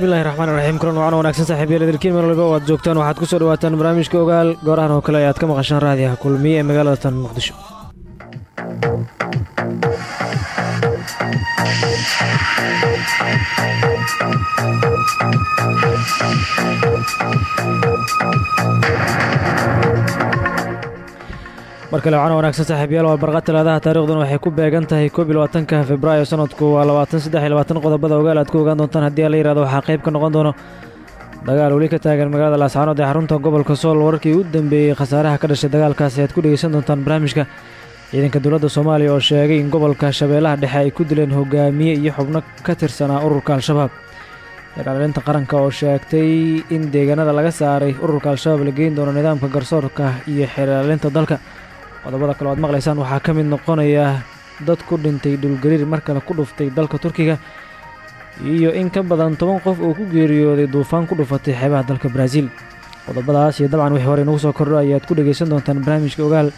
Bismillahi raxmaan raxiim kulan wacan wanaagsan saaxiibayaal idilkiin meel walba waad joogtaan waxaad ku soo dhawaataan barnaamijka ogaal. Goorahan oo kale ayaad ka maqashaan raadiyaha kulmiye ee magaalada tan muqdisho mar kale wacan wanaagsan saaxiibayaal waa barqa talaadaha taarikhduna waxay ku beegan tahay koob iyo februaayo sanadku waa labaatan saddex iyo labaatan qodobada ogaal. Aad ku ogaan doontaan haddii la yihahdo waxaa qayb ka noqon doono dagaal weli ka taagan magaalada laascaanood ee xarunta gobolka sool. Wararkii u dambeeyey khasaaraha ka dhashay dagaalkaasi aad ku dhegeysan doontaan barnaamijka. Ciidanka dowladda soomaaliya oo sheegay in gobolka shabeellaha dhexe ay ku dileen hogaamiye iyo xubno ka tirsanaa ururka al-shabaab. Ilaalinta qaranka oo sheegtay in deegaanada laga saaray ururka al-shabaab la geyn doono nidaamka garsoorka iyo xeelaalinta dalka qodobada kale o ad maqlaysaan waxaa ka mid noqonaya dad ku dhintay dhulgariir mar kale ku dhuftay dalka turkiga iyo in ka badan toban qof oo ku geeriyooday duufaan ku dhufatay xeebaha dalka baraaziil qodobadaas iyo dabcan wixii hore inagu soo kordho ayaad ku dhegaysan doontaan barnaamijka ogaal.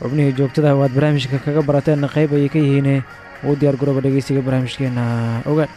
Xubnihii joogtada waad barnaamijka kaga barateen qayb ayay ka yihiine uu diyaar garooba dhegeysiga barnaamijkeena ogaal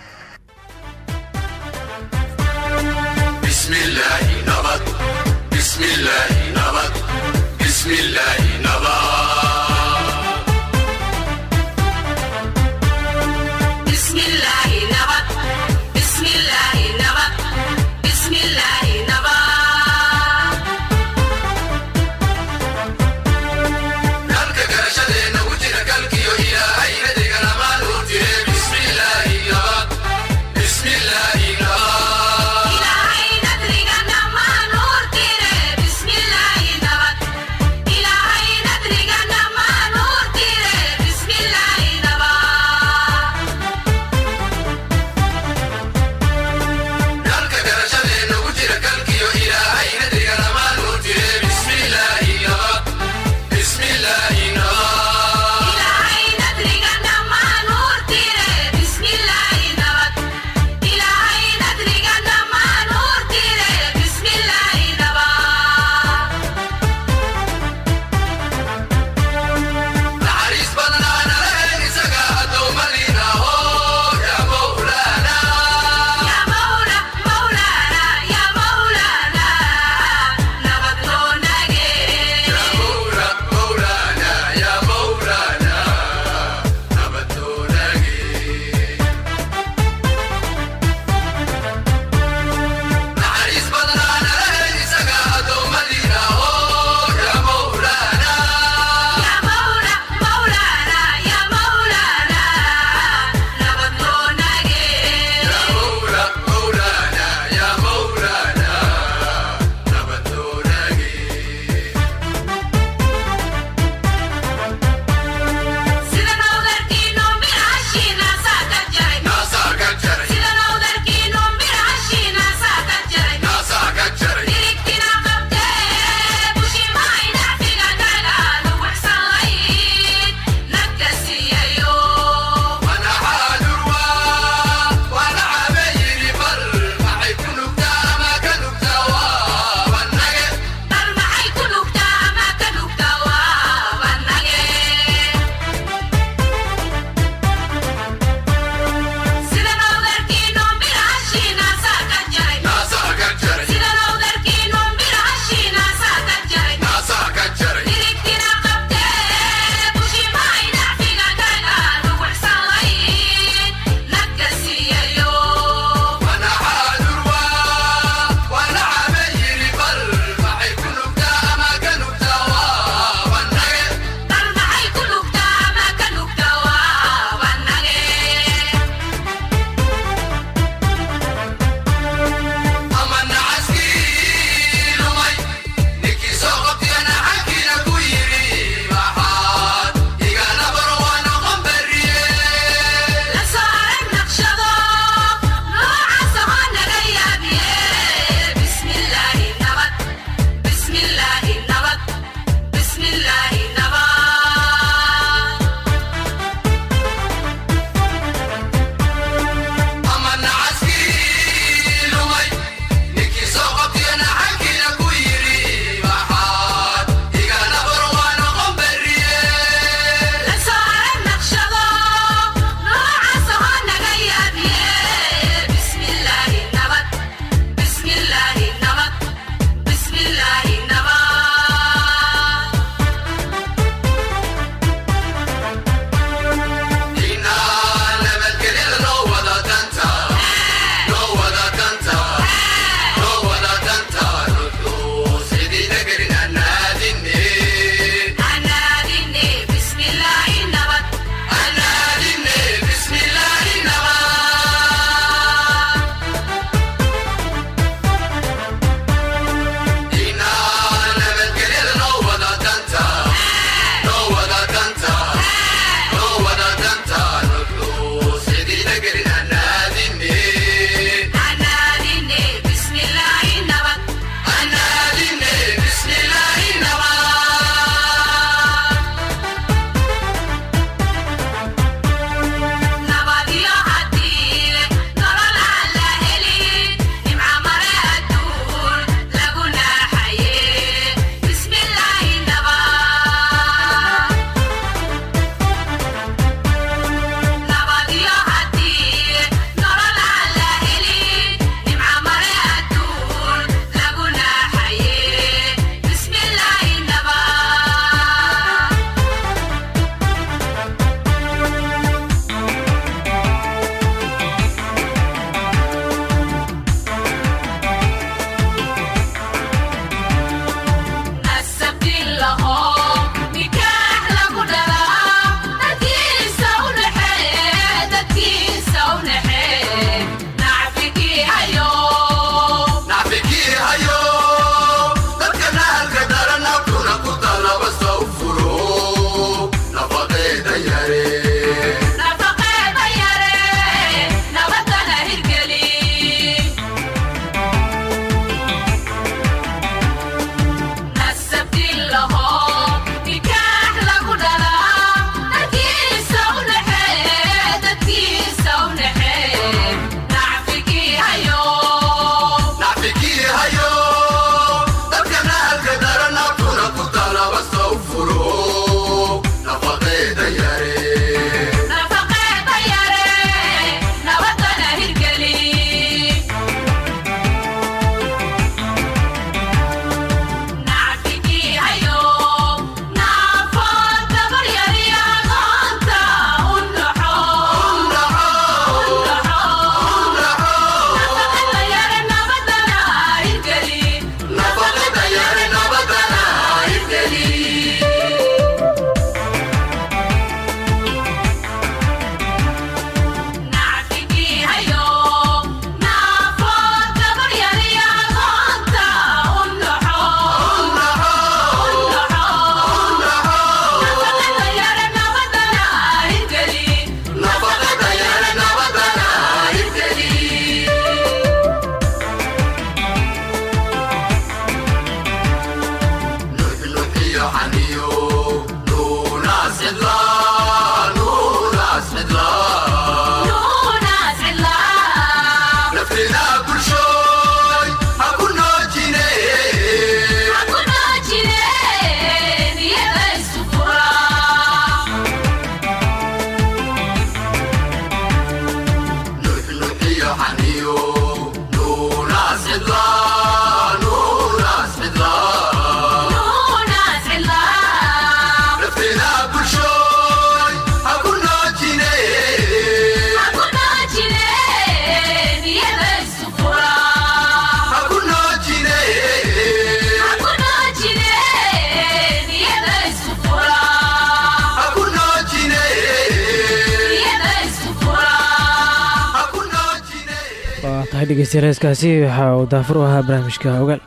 dhegeystayaal heeskaasi waxa uu daafur u ahaa barnaamijka ogaal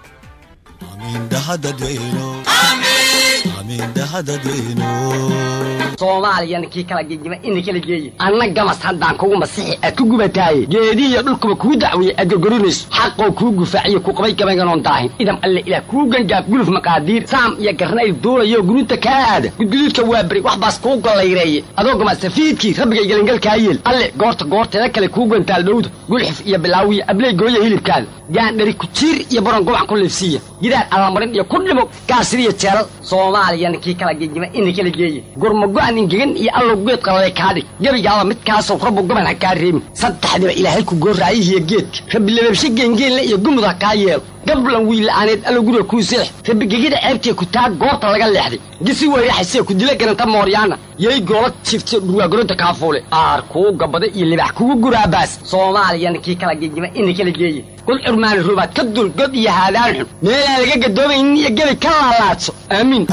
soomaaliyana kii kala gegima ina kala geeye anna gamas haddaan kugu masixi aad ku gubataaye geedihiyo dhulkuba kuu dacweeye aad gorgorinayso xaqoo kuu gufaaciyo ku qabay gabaynganoon daahin idam alle ilaah kuu gangaaf guluf maqaadiir. Saam iyo garnayl duulayo guruuta kaa aada gudguduudka waa beri wax baas kuu gollayreeye adoo gamasafiidkii rabbigay gelangalkaa yeel. Alle goorta goorteeda kale kuu gantaal dhowda gulxif iyo bilaawiyo abley gooya hilibkaada. Gaandhari kujiir iyo baron gobac ku liifsiiya gidaar allamarin iyo ku dhimo gaasiriyo jeelal soomaaliyana kii kala gegima ina kala geeye gurmago-an ingegan iyo allow geed qalale kaadhig gebigaaba midkaasoo rabbu goban ha kaa reebin saddexdiba ilaahay ku gooraayihiyo geedka. Rabbi lababshe geengeenle iyo gumud ha kaa yeelo gablan wiila'aaneed allow guriga kuu seex. Rabbi gegida ceebtiya ku taa goorta laga leexday. Gisi weyraxasee ku dila garanta mooryaana yay goola jifte dhurwaagoroda kaafuule aar kuu gabada iyo libax kugu guraabaas soomaaliyana kii kala gegima ina kala geeye kul curmaani rubaad ka dul god iyo haadaan xun. Meelaan laga gadoomaynin iyo gebi ka laalaadso. Aamiin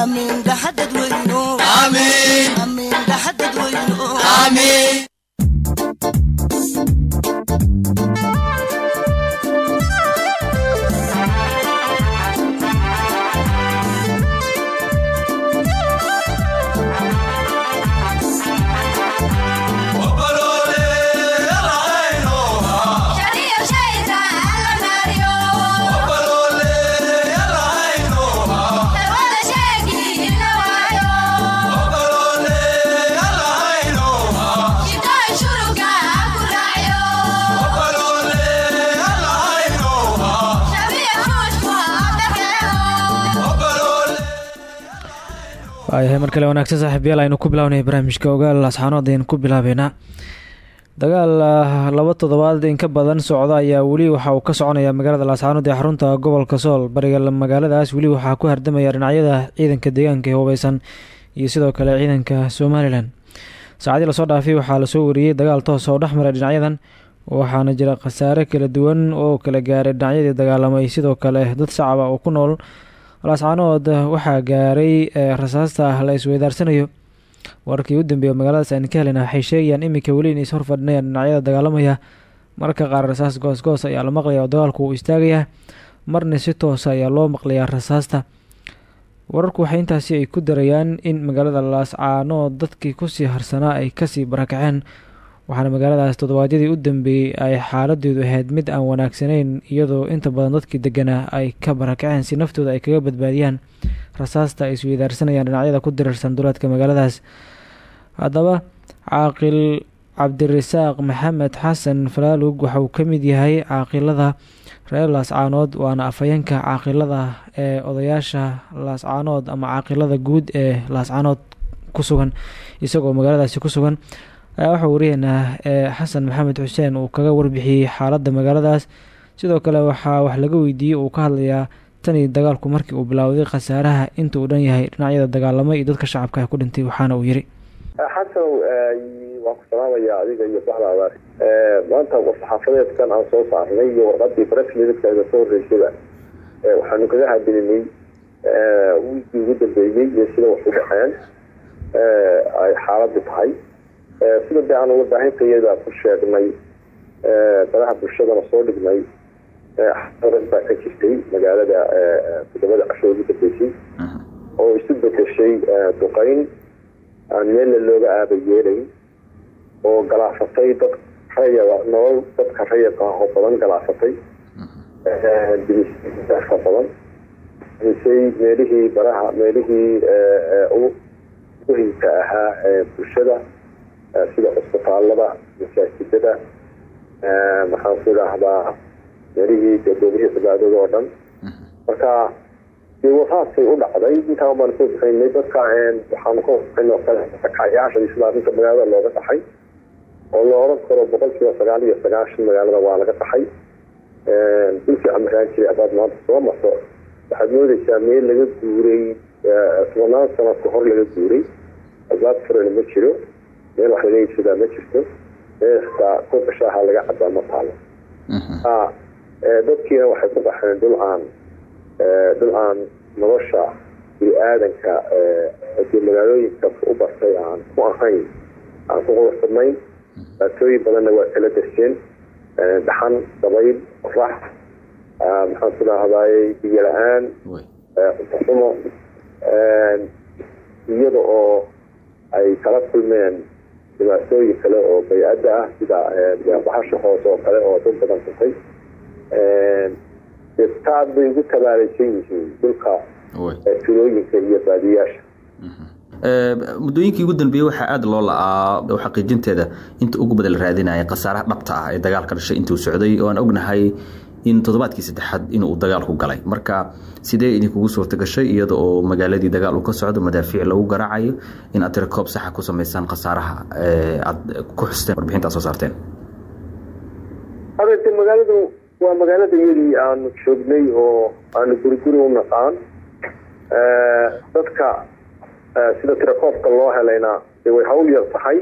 waayahay mar kale wanaagsan saaxiibyaal aynu ku bilaabnay barnaamijka ogaal. Asxaanood aynu ku bilaabeynaa. Dagaal laba toddobaad in ka badan socda ayaa weli waxa uu ka soconaya magaalada laascaanood ee xarunta gobolka sool. Bariga magaaladaas weli waxaa ku hardamaya dhinacyada ciidanka deegaanka ee hubeysan iyo sidoo kale ciidanka somalilan. Saacadii la soo dhaafay waxaa la soo wariyey dagaal toos oo dhexmaray dhinacyadan waxaana jira khasaare kala duwan oo kala gaaray dhinacyadii dagaalamay. Sidoo kale dad shacaba oo ku nool laascaanood waxaa gaaray rasaasta la isweydaarsanayo wararkii u dambeeya magaaladaas aan ka helena waxay sheegayaan iminka weli in is horfadhinayaan dhinacyada dagaalamaya. Mararka qaar rasaas goosgoos ayaa la maqlaya oo dagaalku uu istaagaya. Marna si toosa ayaa loo maqlayaa rasaasta. Wararku waxay intaasi ay ku darayaan in magaalada laascaanood dadkii ku sii harsanaa ay ka sii barakaceen waxaana magaaladaas toddobaadyadii u dambeeyey ay xaaladeedu ahayd mid aan wanaagsaneyn iyadoo inta badan dadkii deganaa ay ka barakaceen si naftooda ay kaga badbaadiyaan rasaasta ay isweydaarsanayaan dhinacyada ku dirarsan duleedka magaaladaas. Haddaba caaqil cabdirasaaq maxamed xasan falaalug waxa uu ka mid yahay caaqilada reer laascaanood waana afhayeenka caaqilada ee odayaasha laascaanood ama caaqilada guud ee laascaanood ku sugan isagoo magaaladaasi ku sugan waxaa wariyeynaa xasan maxamed xuseen uu kaga warbixiyey xaaladda magaaladaas. Sidoo kale waxaa wax laga weydiiyey uu ka hadlayaa tanii dagaalku markii uu bilaawday khasaaraha inta uu dhan yahay dhinacyada dagaalamay iyo dadka shacabka ku dhintay waxaana uu yiri. Xasan waan ku salaamaya adiga iyo baxdaada maanta saxaafadeedkan aan soo saarnay iyo warqadii breflidka iga soo horeysada waxaanu kaga hadininay wiigii ugu dambeeyey iyo sida wax u dhaceen. Ay xaaladu tahay sida de aan warbaahinta iyada ku sheegnay badaha bulshadana soo dhignay xaran baa ka jirtay magaalada todobada casho ugu dambeysay oo isu bedeshay duqeyn aan meella looga aaba yeelayn oo galaafatay dad rayada nolol dadka rayadka ah oo badan galaafatay. Dimiska badan. Dimisay meelihii baraha meelihii muhimka ahaa bulshada sida cusbitaalada masaajidada maxaan ku idhaahdaa meelihii goobihii cibaadada oo dhan. Marka wasaasay u dhacday intaan baan soo bixinay dadka waxaanu ka wabixinoo kale kacyaasha islaaminta magaalada looga dhaxay oo la oran karo boqol kiiba sagaal iyo sagaashan magaalada waa laga dhaxay dulkii camiraan jiray haddaad maanta soo marto waxaad moodeysaa meel laga guuray tobannaan sano ka hor laga guuray. Albaab furana ma jiro meel wax laga iibsadaa ma jirto. Meelka kooka shaaha laga cabaa ma taalo. Dadkiina waxay ku baxeen dhul aan dhul aan nolosha bini-aadanka haddii magaalooyinka u bartay aan ku ahayn aan ku quruxsadnayn baatooyin badanna waa kala darseen dhaxan dabayl qorax maxaan ku dhahdaayey biyo la'aan cuntoxumo iyada oo ay kala kulmeen dhibaatooyin kale oo bay-adda ah sida baxasha hoose oo kale oo dad badan kuntay taad bay ugu tabaaleysan yihiin dhulka tulooyinka iyo baadiyaasha. Muddooyinkii ugu dambeeyey waxaa aada loo la-aa xaqiijinteeda inta ugu badan la raadinaya khasaaraha dhabta ah ee dagaalka dhashay intuu socday oo aan ognahay in toddobaadkii saddexaad inuu dagaalku galay. Marka sidee idinkugu suurta gashay iyada oo magaaladii dagaal uu ka socdo madaafiic lagu garaacayo in aad tirakoob saxa ku samaysaan khasaaraha aada ku xusteen warbixinta ad soo saarteen? Adeete magaaladu waa magaalada iyadii aanu joognay oo aanu guriguri u naqaan dadka sida tirakoobka loo helayna way hawl yar tahay.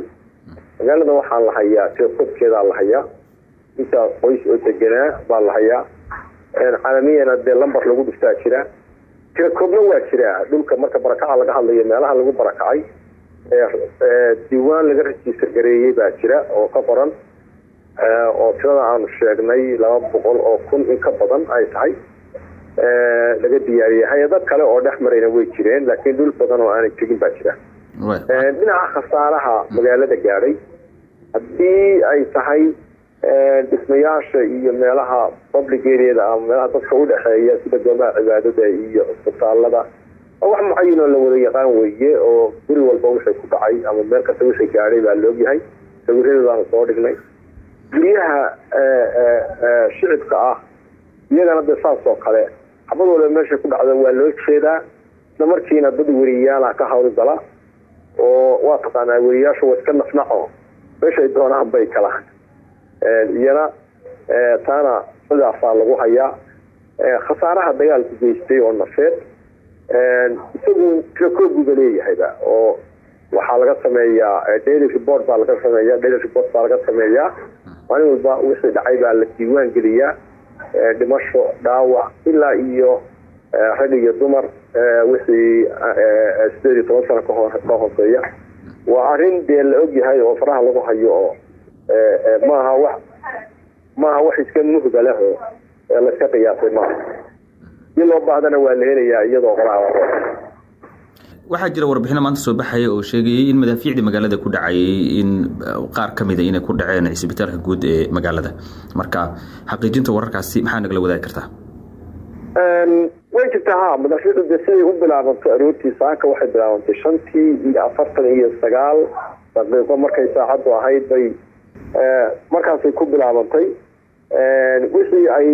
Magaalada waxaa la tirakoobkeedaa la intaa qoys oo deganaa baa la hayaa caalamiyana dee lambar lagu dhiftaa jira. Tirakoobna waa jiraa dhulka marka barakaca laga hadlayo meelaha lagu barakacay diiwaan laga register gareeyey baa jira oo ka qoran. Oo tirada aanu sheegnay laba boqol oo kun in ka badan ay tahay. Laga diyaariyey hay'ado kale oo dhex marayna way jireen laakiin dhul badan oo aanay tegin baa jira. Dhinaca khasaaraha magaalada gaadhay haddii ay tahay dhismayaasha iyo meelaha public areada ama meelaha dadka udhexeeya sida goobaha cibaadada iyo cisbitaalada wax mucayanoo la wada yaqaan weeye oo guri walba wixii ku dhacay ama meel kasta wixii gaadhay baa laogyahay sawiradeedaanu soo dhignay. Guryaha shicibka ah iyagana de saas oo kale xabad walba meesha ku dhacda waa loo jeedaa. Isla markiina dad weriyaala ka hawlgala oo waa taqaanaa weriyaashu waa iska nafnaco meeshay doonaan bay kalaan iyana taana sidaasaa lagu hayaa. Khasaaraha dagaalku geystay oo nafeed isagu tirakoobuba leeyahayba oo waxaa laga sameeyaa daily report baa laga sameeya daily report baa laga sameeyaa. Maalin walba wixii dhacay baa la diiwaan geliyaa dhimasho dhaawac ilaa iyo rag iyo dumar wixii sideed iyo toban sano ka hooseeya. Waa arrin dee la ogyahay oo faraha lagu hayo maaha wax maaha wax iska muhda leh oo layska qiyaasay maaha. Si loo baahdana waa la helayaa iyadoo qoraha waxaa jira warbixino maanta soo baxaya oo sheegayay in madaafiicdii magaalada ku dhacayay in qaar ka mida inay ku dhaceen cisbitaalka guud ee magaalada. Marka xaqiijinta wararkaasi maxaa nagala wadaagi kartaa? Way jirtaa ha madaafiicdu de siday u bilaabanto aroortii saaka waxay bilaabantay shantii iyo afartan iyo sagaal daqiiqo. Markay saacaddu ahayd bay markaasay ku bilaabantay wixii ay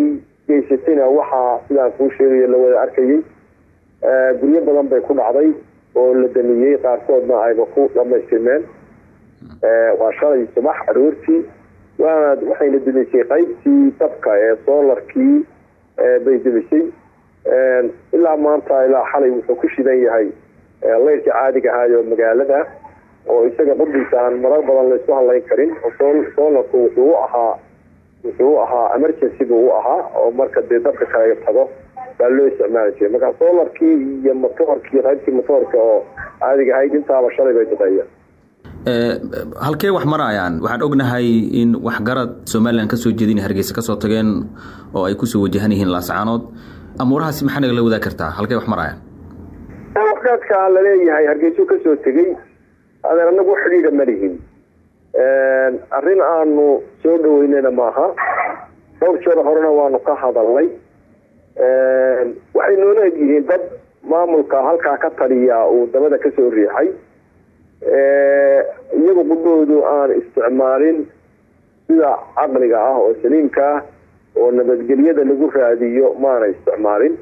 geysatayna waxaa sidaan kuu sheegayo la wada arkayay. Guryo badan bay ku dhacday oo la damiyey qaarkoodna ayba ku dhamaystirmeen. Waa shalay subax aroortii waana waxayna demisay qaybtii dabka ee soolarkii bay demisay ilaa maanta ilaa xalay wuxuu ku shidan yahay leyrkii caadiga ahaayo magaalada oo isaga qurdiisa aan marar badan laysku hadlayn karin soolarku wuxuu u ahaa wuxuu u ahaa emergency buu u ahaa oo marka dee dabka kale tago baa loo isticmaali jiray. Marka soolarkii iyo motoorkii qaybtii motoorka oo caadiga ahayd intaaba shalay bay shaqeeyeen halkee wax marayaan? Waxaan ognahay in waxgarad somalilan ka soo jeedin hargeysa ka soo tageen oo ay ku soo wajahan yihiin laascaanood amuurahaasi maxaa nagala wadaa kartaa? Halkee wax marayaan? Waxgaadka la leeyahay hargeyso ka soo tegey adeer anagu xidhiidha ma lihin. Arrin aanu soo dhaweynana maaha. Dhowr horena waanu ka hadalnay. Waxay noola egyihiin dad maamulka halkaa ka taliya uu dabada ka soo riixay. Iyagu qudhoodu aan isticmaalin sida caqliga ah oo saliimka ah oo nabadgelyada lagu raadiyo maana isticmaalin.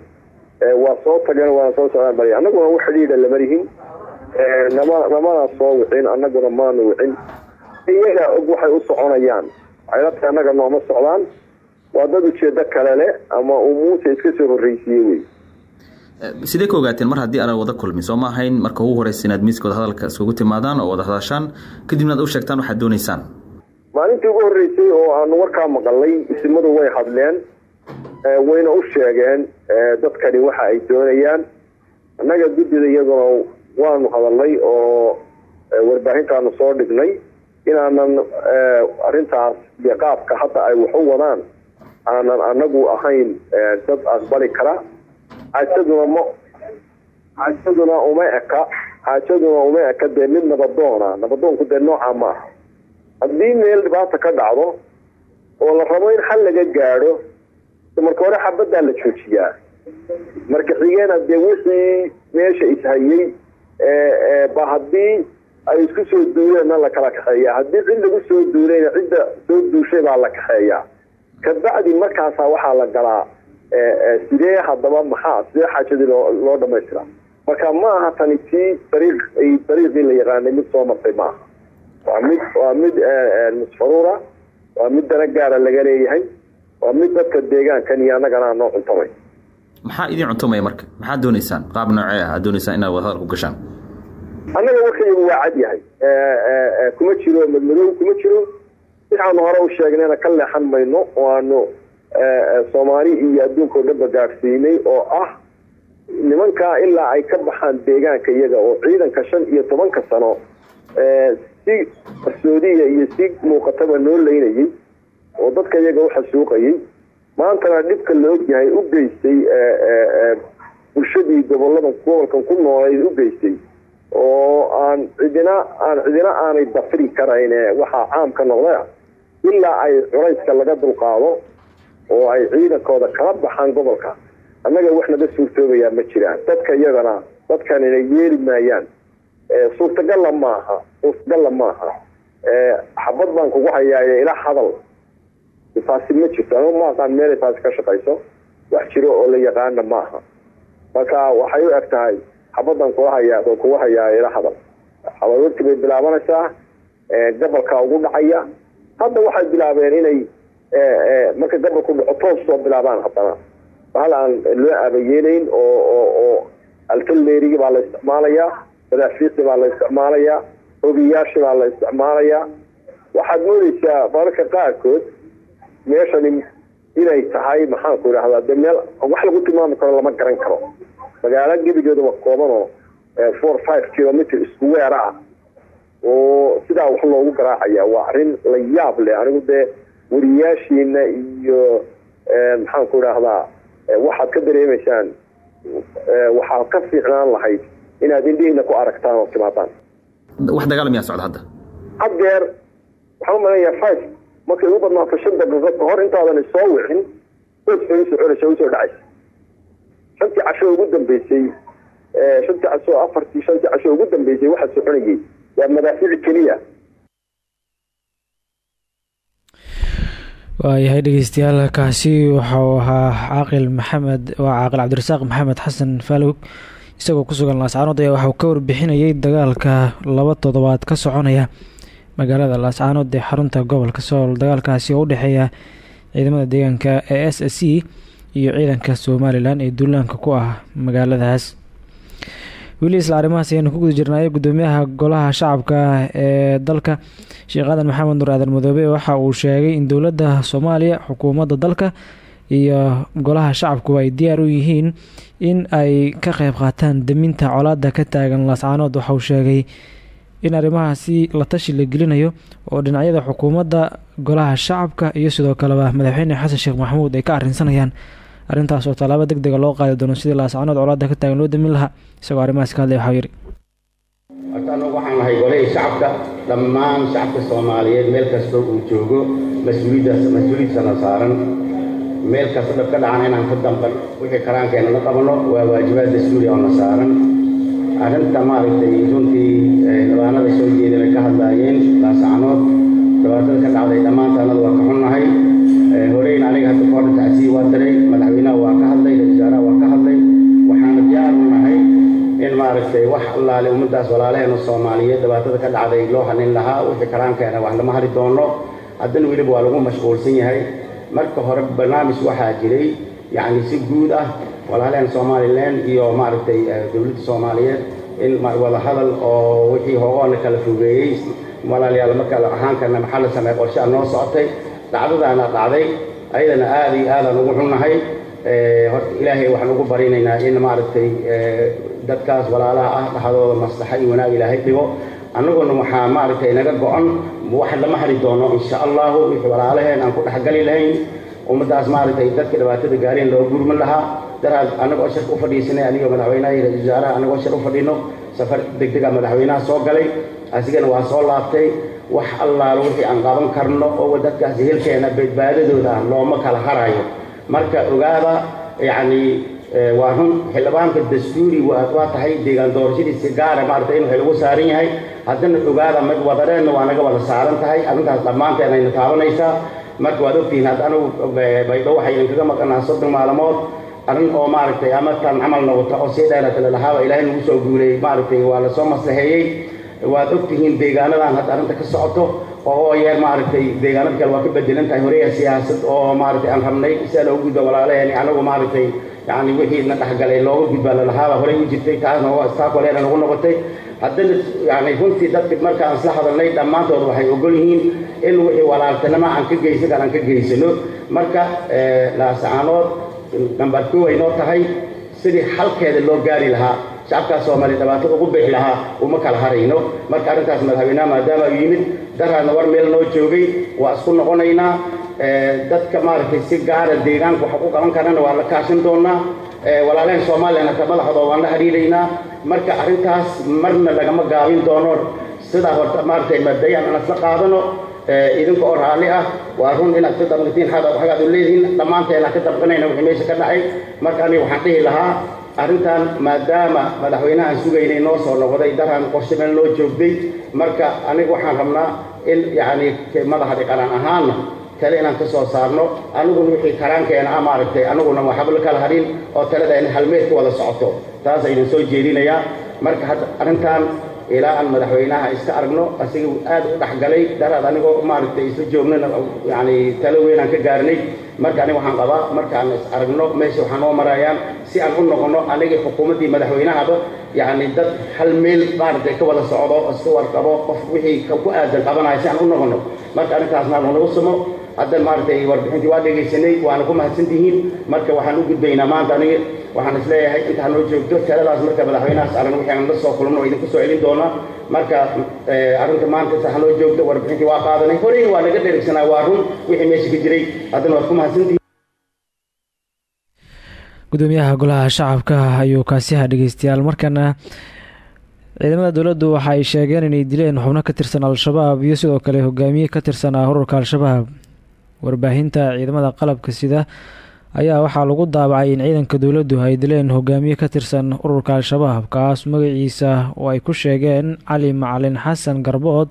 Waa soo tageen waana soo socdaan bal annaguna u xidhiidha lama lihin. nama namana soo wicin annaguna maanu wicin. Iyagaa og waxay u soconayaan. Waxaylata annaga nooma socdaan. Waa dad ujeedo kale leh ama uu muuse iska soo horreysiiye wey. Sidee ka ogaateen mar haddii aanad wada kulmin soo ma ahayn marka ugu horeysa inaad miiskooda hadalka iskugu timaadaan oo wada hadashaan kadibna ad u sheegtaan waxaad dooneysaan maalintii ugu horreysay oo aanu warkaa maqalnay isimadu way hadleen. Wayna u sheegeen dadkani waxa ay doonayaan. Annaga guddida iyaduna waanu hadalnay oo warbaahintaanu soo dhignay inaanan arrintaas iyo qaabka hadda ay wax u wadaan aanan anagu ahayn dad aqbali kara. Xaajaduna ma xaajaduna uma eka xaajaduna uma eka dee mid nabadoona nabadoonku dee noocaa maaha haddii meel dhibaata ka dhacdo oo la rabo in xal laga gaadho marka hore xabaddaa la joojiyaa. Marka xigeena dee wixii meesha ishayey ba haddii ay isku soo duuleenna la kala kaxeeya. Haddii cid lagu soo duulayna cidda soo duushay baa la kaxeeyaa kabacdi markaasaa waxaa la galaa sidee haddaba maxaa sidee xaajadii loo dhamaystiraa marka ma aha tani tii dariiq dariiqii la yaqaanay mid soo martay maaha waa mid waa mid musfaruura waa mid dana gaara laga leeyahay waa mid dadka deegaankan iyo annagana noo cuntamay maxaa idin cuntamaya marka? Maxaad dooneysaan qaab noocee ah? Aad dooneysaan inaad wadahadal ku gashaan? Annaga warkaygu waa cad yahay. Kuma jiro madmadow kuma jiro. Waxaanu hore u sheegnayna ka leexan mayno oo aanu soomaali iyo adduunka oo dhanba gaadhsiinay oo ah nimankaa ilaa ay ka baxaan deegaanka iyaga oo ciidanka shan iyo tobanka sano si qarsoodiya iyo si muuqataba noo leynayay oo dadka iyaga u xasuuqayay maantana dhibka la ogyahay u geystay bulshadii gobollada gobolkan ku noolayd u geystay oo aan cidina aan cidina aanay dafiri karayn waxaa caamka noqda ilaa ay culayska laga dulqaado oo ay ciidankooda kala baxaan gobolka. Annaga wax naga suurtoobayaa ma jiraan. Dadka iyagana dadkanina yeeli maayaan. Suurtagalla maaha suurtagalla maaha. Xabad baan kugu hayaaye ila hadal taasi ma jirto anigu ma aqaan meelay taasi ka shaqayso wax jiro oo la yaqaana maaha. Marka waxay u eg tahay hayaa oo kugu hayaaye ila hadal. Xabawarti bay bilaabanaysaa gabalka ugu dhacaya. Hadda waxay bilaabeen inay marka gabalku dhaco toos soo bilaabaan haddana. Hal aan loo aabayeelayn oo oo oo altalleerigi baa la isticmaalayaa madaafiiqi baa la isticmaalayaa hobiyaashii baa la isticmaalayaa waxaad moodeysaa mararka qaarkood meeshani inay tahay maxaanku idhahdaa de meel wax lagu tilmaami karo lama garan karo. Magaalo gebigeeduba kooban oo four five kilometer isku weera ah. Oo sidaa wax loogu garaacaya waa arrin la yaab leh. Anigu dee wariyaashiina iyo maxaanku idhaahdaa waxaad ka dareemaysaan waxaad ka fiicnaan lahayd inaad indhihiina ku aragtaan oo timaadaan wax dagaal miyaa socda hadda? Haddeer waxaan umaleeyaa five markay ugu badnaato shan daqiiqo kahor intaadan soo soo soconaysa u soo shantii casho ugu dambeysay shantii casho afartii shantii casho ugu dambeysay waxaa soconayay waa madaafiic keliya. Waayahay dhegeystayaal kaasi waxau ahaa caaqil maxamed waa caaqil cabdirasaaq maxamed xasan faalog isagoo ku sugan laascaanood ayaa waxauu ka warbixinayay dagaalka laba toddobaad ka soconaya magaalada laascaanood ee xarunta gobolka sool dagaalkaasi oo u dhexeeya ciidamada deegaanka ee s c iyo ciidanka somalilan ee duulaanka ku ah magaaladaas weli isla arrimahaas ayaynu ku guda jirnaayo gudoomiyaha golaha shacabka ee dalka. Sheekh aadan maxamed nur aadan madoobe waxa uu sheegay in dowladda soomaaliya xukuumadda dalka iyo golaha shacabkuba ay diyaar u yihiin in ay ka qeyb qaataan daminta colaada ka taagan laascaanood waxa uu sheegay in arrimahaasi la tashi la gelinayo oo dhinacyada xukuumadda golaha shacabka iyo sidoo kaleba madaxweyne xasan sheekh maxamuud ay ka arrinsanayaan. Arrintaas oo tallaabo deg dega loo qaadi doono sidii laascaanood colaada ka taagan loo damin lahaa isagoo arrimahaas ka hadlaya waxau yidhi. Hortaanu waxaan nahay golihii shacabka dhammaan shacabka soomaaliyeed meel kastoo uu joogo mas'uuliyaddiisana saaran. Meel kasta dhab ka dhacan inaan ka damban wixii karaankeenna la qabanno waa waajibaad dastuuri oo na saaran arrinta maaragtay runtii dhabaanada soo jeeda bay ka hadlaayeen laasacnood dhibaatada ka dhacday dhammaantaanada waa ka xunnahay. Horeyn aniga hadda tacsiyi waa diray madaxweynaha waa ka hadlay ra'isul wasaaraha waa ka hadlay. Waxaana diyaar u in maaragtay wax allaale ummaddaas walaalaheena soomaaliyeed dhibaatada ka dhacday loo hanin lahaa. Wixii karaankeena wax lama hari doono. Haddana weliba waa lagu mashquulsan yahay. Marka hore barnaamij waxaa jiray yacni si guud ah walaalaheen somalilan iyo maaragtay dowladda soomaaliyeed in wada hadal oo wixii hoogoona kala fogeeyey. Walaalayaal marka ahaankana maxaa la sameey qorshaha noo socotay. Dhacdadaana dhacday. Ayadana aad iyo aadaan ugu xunnahay. Horta ilaahay waxaan ugu barinaynaa in maaragtay dadkaas walaalaha ah dhaxdooda maslaxa iyo wanaag ilaahay dhigo. Annaguna waxaa maaragtay naga go-an wax lama hari doono insha allahu wixii walaalaheen aan ku dhexgali lahayn. Ummaddaas maaragtay dadka dhibaatada gaareen loo gurman lahaa daraad annagoo shirka u fadhiisanay anigo madaxweynaha iyo ra'isul wasaaraha annagoo shir u fadhino safar degdega madaxweynaha soo galay asigana waa soo laabtay wax allaalo wixii aan qaban karno oo dadkaasi hilkeena badbaadadooda ah looma kala harayo. Marka ogaada yacni waa run xildhibaanka dastuuri waa tahay deegaan doorashadiisi gaara maaragtay inuu lagu saaran yahay haddana ogaada mid wadareenna waa naga wada saaran tahay arrintaas dhammaanteen ayna taabanaysaa marka waad ogtihiin hadda anugu baydho waxaynan kaga maqanaa soddon maalmood arrin oo maaragtay ama tan camal noqota oo sii dheerata lalahaaba ilaahay nagu soo guuleeyey maaragtay waa la soo maslaxeeyey waad ogtihiin deegaanadan hadda arrinta ka socoto oo yeer maaragtay deegaanada kale waa ka bedelan tahay horeya siyaasad oo maaragtay aan rabnay si loogu gudba walaalaheeni anagu maaragtay yani wixii na dhexgalay looga gudbaa lalahaaba horey u jirtay taasna waa staakoleena nagu noqotay. Haddana yani runtii dadka markaan isla hadalnay dhammaantood waxay ogol yihiin in wixii walaaltinimo aan ka geysan kar aan ka geysano marka laasacaanood nambar kow ay noo tahay sidii xalkeeda loo gaari lahaa shacabkaas soomaaliya dhibaatada ugu bixi lahaa uma kala harayno. Marka arrintaas madaxweynaha maadaama uu yimid daraadna war meel noo joogay waa isku noqonaynaa dadka maaragtay si gaara deegaanka waxa qaban karana waa la kaashan doonaa. Walaalehen soomaaliyana ka madaxdoo waan la xiriiraynaa marka arrintaas marna lagama gaabin doono. Sidaa horta maaragtay mabdayaan aan isla qaadano idinka oo raalli ah. Waa run inaad ka dabqatiin xagaad u leedihiin. Dhammaanteena ka dabqanayna wixii meesha ka dhacay. Marka aniga waxaan dhihi lahaa arrintan maadaama madaxweynahaan sugaynay noo soo noqday daraan qorshe meel noo joogday marka aniga waxaan rabnaa in yacni madaxa dhiqanaan ahaanna tale inaan ka soo saarno. Aniguna wixii karaankeena ah maaragtay aniguna waxba la kala harin oo talada in halmeed ka wada socoto. Taas aynan soo jeedinayaa marka hadda arrintan ilaa aan madaxweynaha iska aragno asiga aad u dhexgalay. Daraad anigoo maaragtay isla joognana yani talo weynaan ka gaarnay. Marka aniga waxaan qabaa markaan is aragno meesha waxaa noo marayaan si aan u noqono anigii xukuumaddii madaxweynahaba yani dad hal meel maaragtay ka wada socdo iska warqabo qof wixii ku aadan qabanaya si aan u noqono. Marka arrintaasna nagu sumo hadda maaragtay warbixintii waa dhegaysanay waana ku mahadsantihiin marka waxaan u gudbaynaa maanta aniga waxaan is leeyahay intaa noo joogto taladaas marka madaxweynahaas aragno wixii la soo kulmno oo idinku soo celin doonaa. Marka arrinta maanta intaa noo joogto warbixintii waa qaadanay. Horey waa laga dherigsanaa waa run wixii meesha ka jiray. Haddana waad ku mahadsantihiin gudoomiyaha golaha shacabka ayuu kaasiha dhegeystayaal. Markana ciidamada dowladdu waxa ay sheegeen inay dileen xubno ka tirsan al-shabaab iyo sidoo kale hogaamiye ka tirsanaa ururka al-shabaab warbaahinta ciidamada qalabka sida ayaa waxaa lagu daabacay in ciidanka dowladdu ay dileen hogaamiye ka tirsan ururka al-shabaab. Kaas magaciisa oo ay ku sheegeen cali macalin xasan garbood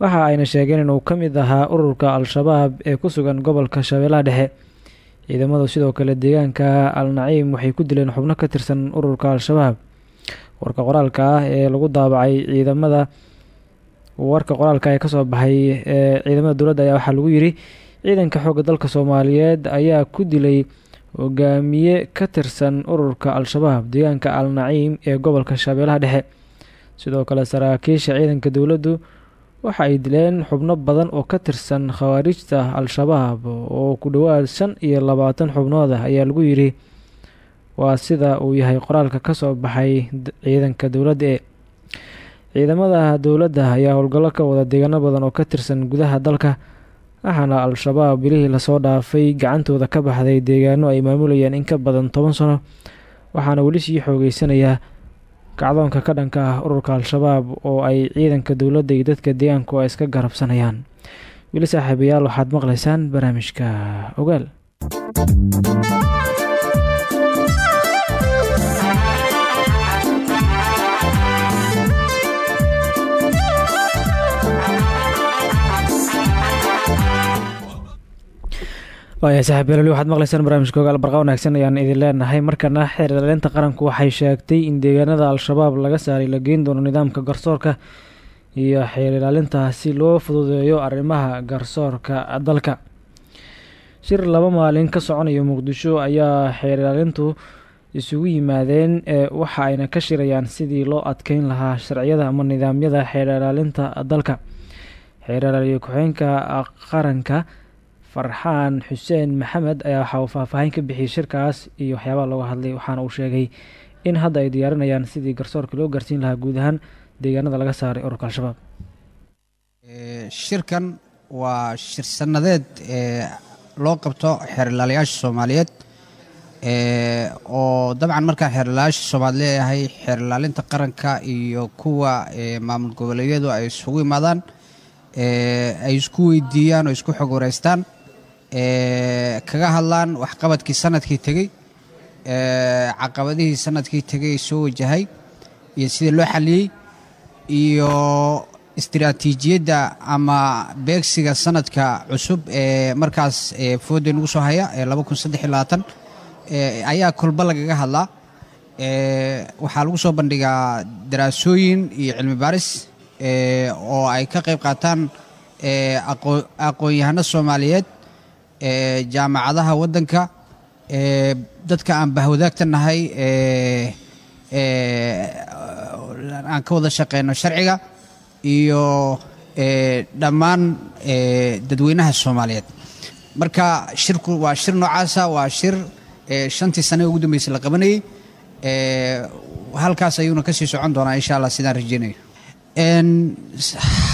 waxa ayna sheegeen inuu ka mid ahaa ururka al-shabaab ee ku sugan gobolka shabeellaha dhexe. Ciidamadu sidoo kale deegaanka al naciim waxay ku dileen xubno ka tirsan ururka al-shabaab. Warka qoraalka ah ee lagu daabacay ciidamada warka qoraalka ee ka soo baxay ee ciidamada dowladda ayaa waxaa lagu yiri ciidanka xoogga dalka soomaaliyeed ayaa ku dilay hogaamiye ka tirsan ururka al-shabaab deegaanka al naciim ee gobolka shabeellaha dhexe. Sidoo kale saraakiisha ciidanka dowladdu waxa ay dileen xubno badan oo ka tirsan khawaarijta al-shabaab oo ku dhowaad shan iyo labaatan xubnood ah ayaa lagu yiri waa sida uu yahay qoraalka ka soo baxay ciidanka dowladda ee. Ciidamada dowladda ayaa howlgallo ka wada deegaano badan oo ka tirsan gudaha dalka waxaana al-shabaab bilihii la soo dhaafay gacantooda ka baxday deegaano ay maamulayeen in ka badan toban sano waxaana weli sii xoogeysanayaa kacdoonka ka dhanka ah ururka al-shabaab oo ay ciidanka dowladda iyo dadka deegaanku ay iska garabsanayaan. Weli saaxiibayaal waxaad maqlaysaan barnaamijka ogaal waaya saaxiibyalali waxaad maqlaysaan barnaamijka ogaal barqa wanaagsan ayaan idin leenahay. Markana xeer ilaalinta qaranku waxay sheegtay in deegaanada al-shabaab laga saaray la geyn doono nidaamka garsoorka iyo xeer ilaalinta si loo fududeeyo arrimaha garsoorka dalka. Shir laba maalin ka soconaya muqdisho ayaa xeer ilaalintu isugu yimaadeen ee waxa ayna ka shirayaan sidii loo adkeyn lahaa sharciyada ama nidaamyada xeer dalka. Xeer ku-xeenka qaranka farxaan xuseen maxamed ayaa waxa uu faahfaahin ka bixiyey shirkaas iyo waxyaabaha looga hadlay waxaana uu sheegay in hadda ay diyaarinayaan sidii garsoorka loo gaarsiin lahaa guud ahaan deegaanada laga saaray ururka al-shabaab. Shirkan waa shir sannadeed ee loo qabto xeerlaalayaasha soomaaliyeed oo dabcan markaa xeerlaalayaasha soomaali leeyahay xeerlaalinta qaranka iyo kuwa maamul goboleedyadu ay isugu imaadaan ay isku weydiiyaan oo isku xog wareystaan kaga hadlaan waxqabadkii sannadkii tegey caqabadihii sannadkii tegey soo wajahay iyo sidii loo xaliyey iyo istiraatiijiyadda ama beegsiga sanadka cusub ee markaas fooda nagu soo haya ee ayaa kolba lagaga hadlaa. Waxaa lagu soo bandhigaa daraasooyin iyo cilmi baaris oo ay ka qayb qaataan aqoon-yahano soomaaliyeed jaamacadaha waddanka dadka aan bahwadaagta nahay aan ka wada shaqeyno sharciga iyo dhammaan dadweynaha soomaaliyeed. Marka shirku waa shir noocaasa waa shir shantii sane ugu dambeysay la qabanayey halkaas ayuuna ka sii socon doonaa insha allah sidaan rajeynayo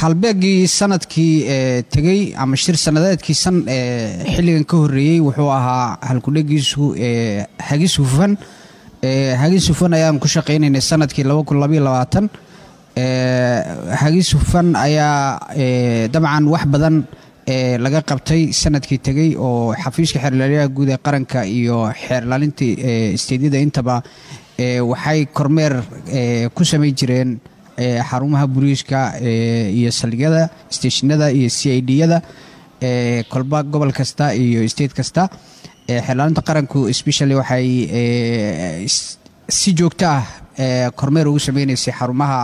halbeegii sannadkii tegey ama shir sanadeedkii xilligan ka horeeyey wuxuu ahaa halkudhegiisu hagis hufan. Hagis hufan ayaan ku shaqaynaynay sannadkii hagis hufan ayaa dabcan wax badan laga qabtay sannadkii tegey oo xafiiska xeerlaaliyaha guud ee qaranka iyo xeerlaalinta isteedyada intaba waxay kormeer ku samay jireen xarumaha buriiska iyo saldhigyada steeshinada iyo c i d-yada kolba gobol kasta iyo state kasta xeerlaalinta qaranku specially waxay si joogto ah kormeer ugu sameynaysay xarumaha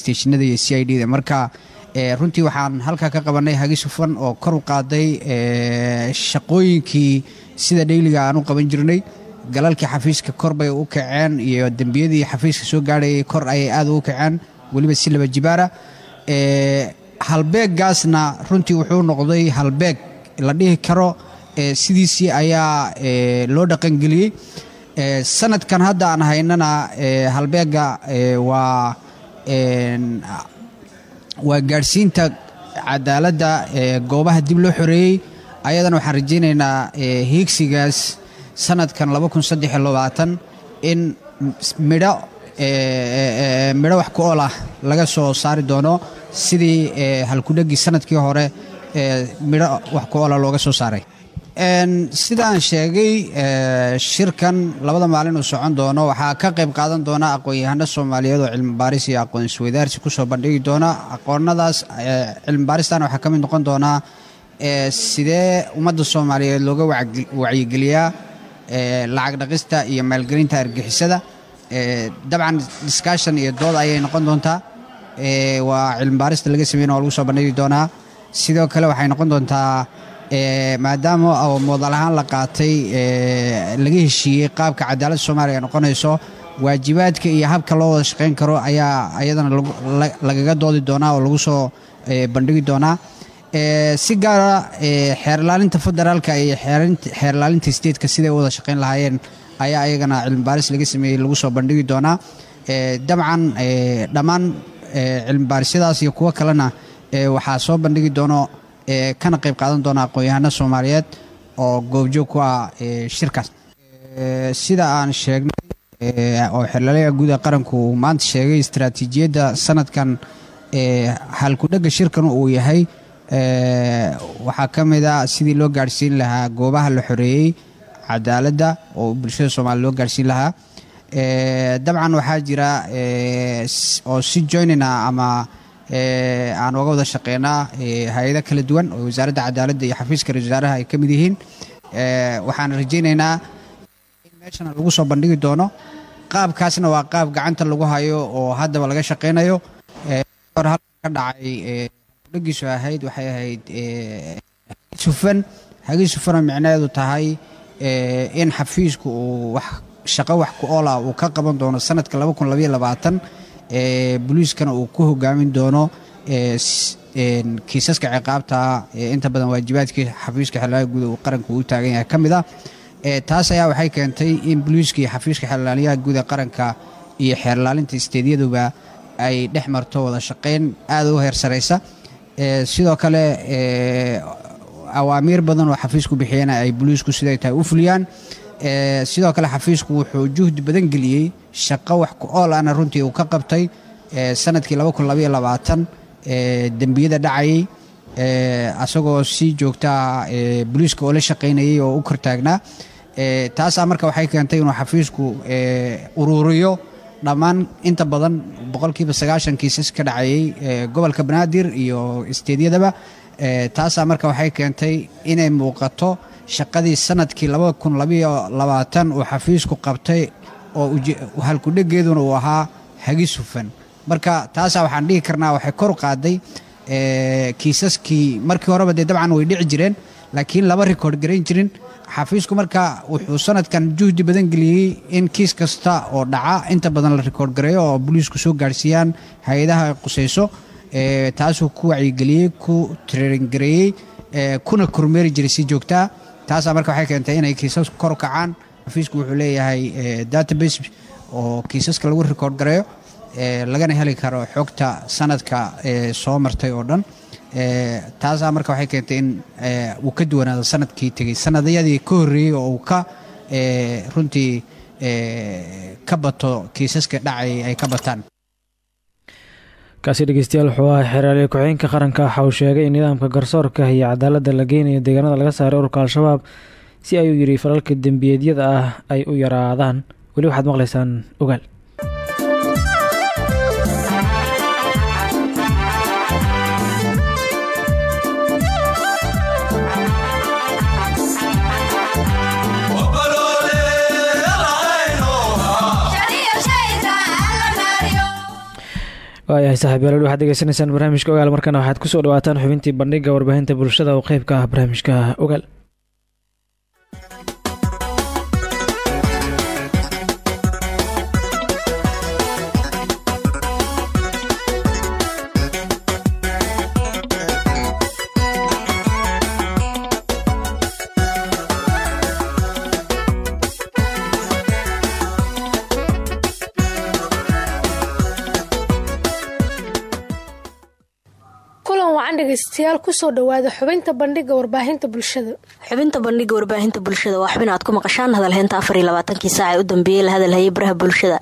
steeshinada iyo c i d-da marka runtii waxaan halkaa ka qabanay hagis hufan oo kor u qaaday shaqooyinkii sida dheyliga aan u qaban jirnay. Galalkii xafiiska kor bay u kaceen iyo dembiyadii xafiiska soo gaadhayay kor ayay aad ugu kaceen weliba si laba jibaara halbeeggaasna runtii wuxuu noqday halbeeg la dhihi karo sidiisii ayaa loo dhaqangeliyey sanadkan hadda aan haynana halbeegga waa waa gaadhsiinta cadaaladda goobaha dib loo xoreeyey. Ayadana waxaan rajaynaynaa hiigsigaas sanadkan in midho midho wax ku ool ah laga soo saari doono sidii halkudhegii sannadkii hore midho wax ku oola looga soo saaray. Sidaan sheegay shirkan labada maalin uu socon doono waxaa ka qayb qaadan doona aqoon-yahano soomaaliyeed oo cilmi baaris iyo aqoon isweydaarsi ku soo bandhigi doona. Aqoonadaas cilmi baaristan waxaa ka mid noqon doonaa sidee ummadda soomaaliyeed looga wacyigeliyaa lacag dhaqista iyo maalgelinta argixisada dabcan discussion iyo dood ayay noqon doontaa. Waa cilmi baarista laga sameyna oo lagu soo bandhigi doonaa. Sidoo kale waxay noqon doontaa maadaama oo moodal ahaan la qaatay laga heshiiyey qaabka cadaaladda soomaaliya ay noqonayso waajibaadka iyo habka loo wada shaqayn karo ayaa ayadana lagaga doodi doonaa oo lagu soo bandhigi doonaa si gaara xeerlaalinta federaalka iyo xeerlaalinta stateka siday u wada shaqayn lahaayeen ayaa ayagana cilmi baaris laga sameeyey lagu soo bandhigi doonaa. Dabcan dhammaan cilmi baarisyadaas iyo kuwo kalena waxaa soo bandhigi doono kana qayb qaadan doona aqoon-yahano soomaaliyeed oo goobjoog ku ah shirkaas. Sida aan sheegnay oo xeerlaalaha guud qaranku uu maanta sheegay istaraatiijiyadda sanadkan halkudhegga shirkan uu yahay waxaa ka mid a sidii loo gaadhsiin lahaa goobaha la xoreeyey cadaaladda oo bulshada soomaaliya loo gaadhsiin lahaa. Dabcan waxaa jira oo si joynina ama aan oga wada shaqeynaa hay'ado kala duwan oo wasaaradda cadaaladda iyo xafiiska ra'isul wasaaraha ay ka mid yihiin. Waxaan rajaynaynaa in meeshana lagu soo bandhigi doono. Qaabkaasna waa qaab gacanta lagu hayo oo haddaba laga shaqeynayo. Ka dhacay dhagiisu ahayd waxay ahayd hufan hagis hufanoo micnaheedu tahay in xafiisku uu shaqo wax ku oola uu ka qaban doono sanadka boliiskana uu ku hogaamin doono kiisaska ciqaabta inta badan waajibaadkii xafiiska xeerlaaliya guud uu qaranka uu taagan yahay. Ka mid ah taas ayaa waxay keentay in boliiska iyo xafiiska xeerlaaliyaha guud ee qaranka iyo xeerlaalinta isteedyaduba ay dhex marto wada shaqeyn aada u heersaraysa sidoo kale awaamiir badan oo xafiisku bixiyana ay booliisku siday tahay u fuliyaan. Sidoo kale xafiisku wuxuu juhdi badan geliyey shaqo wax ku ool ana runtii uu ka qabtay. Sanadkii dembiyada dhacayay asagoo si joogtaa booliiska oo la shaqaynayay oo u kortaagnaa taasaa marka waxay keentay inuu xafiisku ururiyo dhammaan. Inta badan boqolkiiba sagaashan kiisas ka dhacayay gobolka banaadir iyo isteedyadaba taasaa marka waxay keentay inay muuqato shaqadii sannadkii uu xafiisku qabtay oo halkudhegeeduna uu ahaa hagis hufan. Marka taasaa waxaan dhihi karnaa waxay kor qaaday kiisaskii. Markii horeba dee dabcan way dhici jireen laakiin laba rikoord garayn jirin xafiisku marka wuxuu sanadkan juhdi badan geliyey in kiis kasta oo dhaca inta badan la rikoord gareeyo oo booliisku soo gaarhsiiyaan hay'adaha qusayso taasuu ku wacyigeliyey ku treengareeyey kuna kormeeri jiray si joogtaa taasaa marka waxay keentay inay kiisasku kor kacaan. Xafiisku wuxuu leeyahay database oo kiisaska lagu rikoord gareeyo lagana heli karo xogta sanadka soo martay oo dhan taasaa marka waxay keentay in uu ka duwanaado sannadkii tegey. Sanadayadii ka horreeyey oo uu ka runtii ka bato kiisaska dhacay ay ka bataan. Kaasi dhegeystayaal wuxuu ahaa xeraaliye ku-xigeenka qaranka. Waxa uu sheegay in nidaamka garsoorka iyo cadaaladda la geynayo deegaanada laga saaray ururka al-shabaab si ayuu yidhi falalka dembiyeedyada ah ay u yaraadaan. Weli waxaad maqlaysaan ogaal waayahay saaxiibyaal waxaad degeysanaysaan barnaamijka ogaal. Markana waxaad ku soo dhawaataan xubintii bandhiga warbaahinta bulshada oo qeybka ah barnaamijka ogaal dhegeystayaal ku soo dhawaada xubinta bandhiga warbaahinta bulshada. Xubinta bandhiga warbaahinta bulshada waa xubin aad ku maqashaan hadalheynta afar iyo labaatankii saaca ee u dambeeyey la hadalhayay baraha bulshada.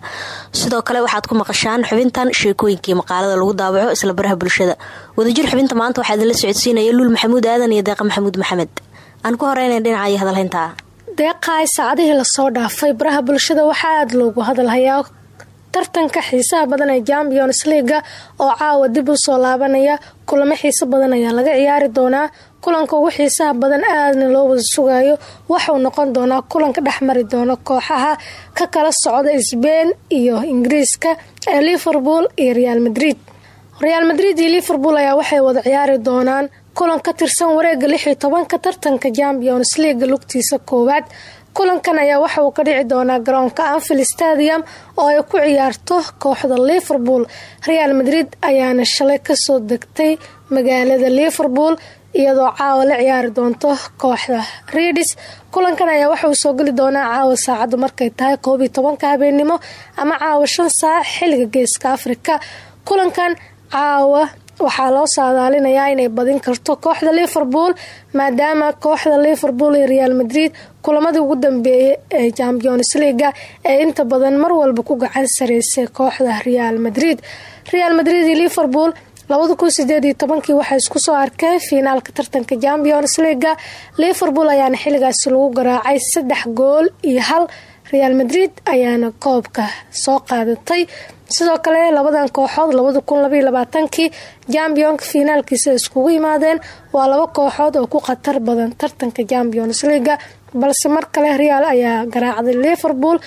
Sidoo kale waxaad ku maqashaan xubintan sheekooyinkii maqaalada lagu daabaco isla baraha bulshada. Wadajir xubinta maanta waxaa idinla socodsiinaya luul maxamuud aadan iyo deeqa maxamuud maxamed. Aan ku horeyna dhinaca iyo hadalheynta. Deeqaay saacadihii la soo dhaafay baraha bulshada waxaa aada loogu hadalhayaa tartanka xiisaha badan ee champions leaga oo caawa dib u soo laabanaya kulamo xiiso badan ayaa laga ciyaari doonaa. Kulanka ugu xiisaha badan aadna loo wada sugayo waxauu noqon doonaa kulanka dhexmari doona kooxaha. Ka kala socda sbein iyo ingiriiska ee liverpool iyo real madrid. Real madrid iyo liverpool ayaa waxay wada ciyaari doonaan. Kulan ka tirsan wareega lix iyo tobanka tartanka champions leaga lugtiisa koowaad kulankan ayaa waxa uu ka dhici doonaa garoonka anfield stadium oo ay ku ciyaarto kooxda liverpool. Real madrid ayaana shalay ka soo degtay magaalada liverpool iyadoo caawa la ciyaari doonto kooxda redis kulankan ayaa waxa uu soo geli doonaa caawa saacaddu markay tahay koob iyo tobanka habeenimo ama caawa shan saac xilliga geeska afrika. Kulankan caawa waxaa loo saadaalinayaa inay badin karto kooxda liverpool maadaama kooxda liverpool iyo real madrid kulamadii ugu dambeeyay ee champions leaga ee inta badan mar walba ku gacan sareysay kooxda real madrid. Real madrid iyo liverpool labada kun sideed iyo tobankii waxay isku soo arkeen fiinaalka tartanka champions leaga liverpool ayaana xiligaasi lagu garaacay saddex gool iyo hal. Real madrid ayaana koobka soo qaadatay sidoo kale labadan kooxood labada kun labaiyo labaatankii jambionka iskugu yimaadeen. Waa laba kooxood oo ku khatar badan tartanka champions leaga balse mar kale real ayaa garaacday liverpool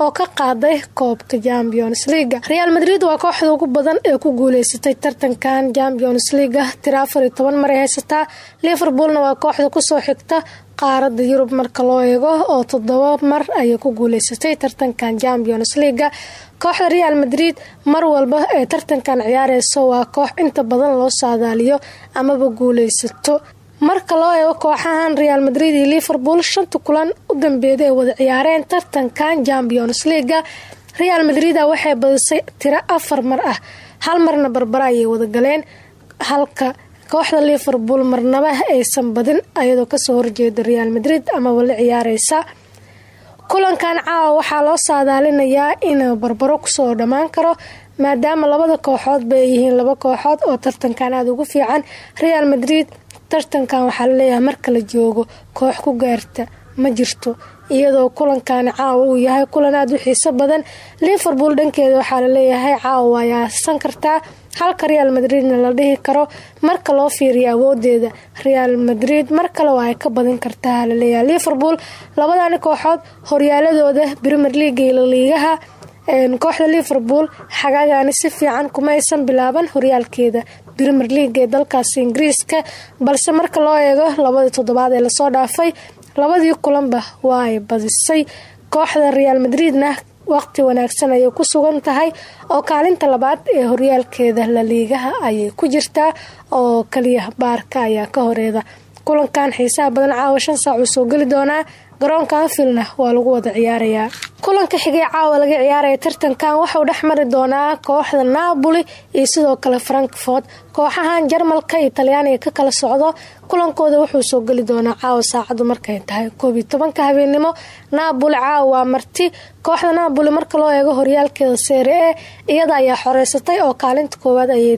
oo ka qaaday koobka champions leaga real madrid waa kooxda ugu badan ee ku guuleysatay tartankan champions leaga tira afar iyo mar ay haysataa. Liverpoolna waa kooxda ku soo xigta qaarada yurub marka loo eego oo toddoba mar ayay ku guuleysatay tartankan champions leaga kooxda real madrid mar walba ee tartankan ciyaareyso waa koox inta badan loo saadaaliyo amaba guuleysato. Marka loo eego kooxahan real madrid iyo liverpool shanta kulan u dambeeda ay wada ciyaareen tartankan champions leaga real madrid waxay badisay tiro afar mar ah hal marna barbara ayay wadagaleen halka kooxda liverpool marnaba aysan badin ayadoo ka soo horjeeda real madrid amaba la ciyaareysa kulankan caawa waxaa loo saadaalinayaa inuu barbaro ku soo dhammaan karo maadaama labada kooxoodba ay yihiin laba kooxood oo tartankan aada ugu fiican. Real madrid tartankan waxaa la leeyahay marka la joogo koox ku gaarta ma jirto iyadoo kulankaani caawa uu yahay kulan aada u xiiso badan. Liverpool dhankeeda waxaa la leeyahay caawa waa yaasan kartaa halka real madridna la dhihi karo marka loo fiiriyo awoodeeda real madrid mar kale waa ay ka badin kartaa la leeyahay liverpool. Labadani kooxood horyaaladooda premier leaga iyo laliigaha kooxda liverpool xagaagani si fiican kuma aysan bilaaban horyaalkeeda. Premier leaga ee dalkaasi ingiriiska balse marka loo eego labadii toddobaad ee la soo dhaafay labadii kulanba waa ay badisay. Kooxda real madridna waqti wanaagsan ayay ku sugan tahay oo kaalinta labaad ee horyaalkeeda laliigaha ayay ku jirtaa oo kaliya baarka ayaa ka horeeda. Kulankan xiisaha badan caawa shan saac uu soo geli doonaa garoonka anfilna waa lagu wada ciyaarayaa. Kulanka xigay caawa laga ciyaaraya tartankan waxauu dhex mari doonaa kooxda naaboli iyo sidoo kale frankfort kooxahan jarmalka iyo talyaaniga ka kala socdo kulankooda wuxuu soo geli doonaa caawa saacadu markay tahay. Koob iyo tobanka habeenimo naaboli caawa waa marti. Kooxda naaboli marka loo eego horyaalkeeda seere e iyada ayaa xoreysatay oo kaalinta koowaad ayay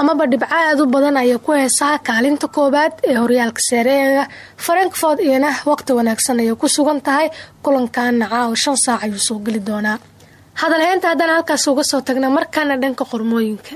amaba dhibco aada u badan ayay ku heesaa kaalinta koowaad ee horyaalka seereega frankfort iyana waqti wanaagsan ayay ku sugan tahay. Kulankaana caawa shan saac ayuu soo geli doonaa. Hadalheynta haddana halkaas uga soo tagna markaana dhanka qormooyinka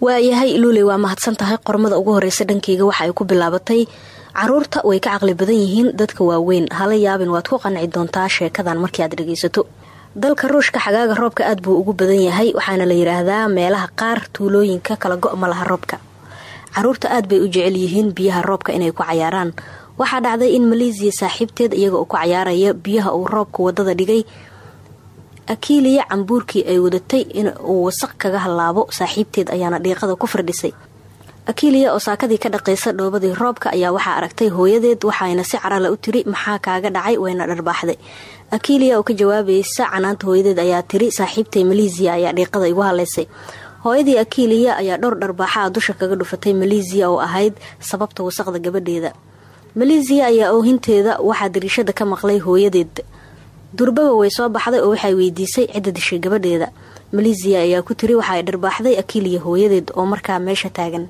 waayahay luuley waa mahadsan tahay qormada ugu horeysa dhankeyga waxa ay ku bilaabatay. Caruurta way ka caqli badan yihiin dadka waaweyn. Hala yaabin waad ku qanci doontaa sheekadan markii aad dhegaysato. Dalka ruushka xagaaga roobka aad buu ugu badan yahay waxaana la yidhaahdaa meelaha qaar tuulooyinka kala go' ma laha roobka. Caruurta aad bay u jecel yihiin biyaha roobka inay ku cayaaraan. Waxaa dhacday in maleesiya saaxiibteed iyaga uu ku cayaaraya biyaha uu roobka waddada dhigay akiiliya cambuurkii ay wadatay in uu wasaq kaga hallaabo saaxiibteed ayaana dhiiqada ku firdhisay. Akiiliya oo saakadii ka dhaqaysa dhoobadii roobka ayaa waxaa aragtay hooyadeed waxayna si carala u tiri maxaa kaaga dhacay? Wayna dharbaaxday. Akiiliya oo ka jawaabaysa canaanta hooyadeed ayaa tiri saaxiibtay maleesiya ayaa dhiiqada igu haleysay hooyadii akiiliya ayaa dhowr dharbaaxaa dusha kaga dhufatay maleesiya oo ahayd sababta wasaqda gabadheeda. Maleesiya ayaa oohinteeda waxaa dariishada ka maqlay hooyadeed durbaba way soo baxday oo waxay weydiisay cidda dishay gabadheeda maleesiya ayaa ku tiri waxa ay dharbaaxday akiiliya hooyadeed oo markaa meesha taagan.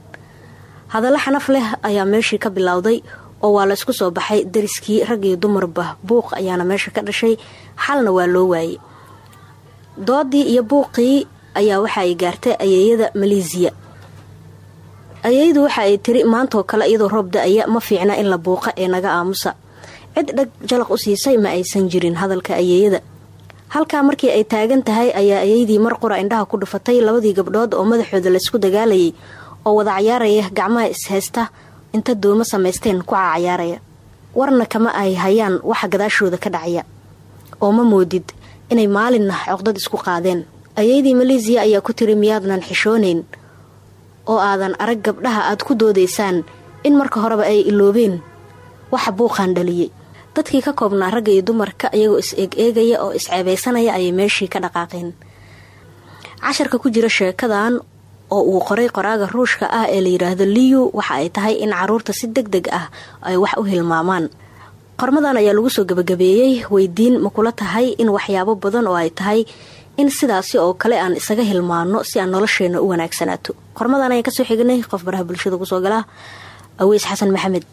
Hadallo xanaf leh ayaa meeshii ka bilowday oo waa la isku soo baxay. Dariskii rag iyo dumarba buuq ayaana meesha ka dhashay. Xalna waa loo waayey. Doodii iyo buuqii ayaa waxa ay gaartay ayeeyada maleesiya ayeeyadu waxa tiri maantaoo kale iyadoo roob da'aya ma fiicna in la buuqa ee naga aamusa cid dhag jalaq u siisay ma aysan jirin hadalka ayeeyada. Halkaa markii ay taagan tahay ayaa ayeydii mar qura indhaha ku dhufatay labadii gabdhood oo madaxooda laysku dagaalayay oo wada cayaaraya gacmaha ishaysta inta doomo samaysteen ku cacayaaraya warna kama ay hayaan waxa gadaashooda ka dhacaya. Oo ma moodid inay maalinna coqdad isku qaadeen. Ayeydii maleesiya ayaa ku tiri miyaadnan xishoonayn oo aadan arag gabdhaha aad ku doodaysaan in marka horeba ay iloobeen. Waxa buuqaan dhaliyey dadkii ka koobnaa ragga iyo dumarka iyagoo is eeg eegaya oo isceebeysanaya ayay meeshii ka dhaqaaqeen. Casharka ku jira sheekadan oo uu qoray qoraaga ruushka ah ee la yidhaahdo liyu waxa ay tahay in carruurta si deg deg ah ay wax u hilmaamaan. Qormadan ayaa lagu soo gabagabeeyey weydiin ma kula tahay in waxyaabo badan oo ay tahay in sidaasi oo kale aan isaga hilmaano si aan nolosheenna u wanaagsanaato. Qormadan ayaan ka soo xignay qof baraha bulshada ku soo gala. Aweys xasan maxamed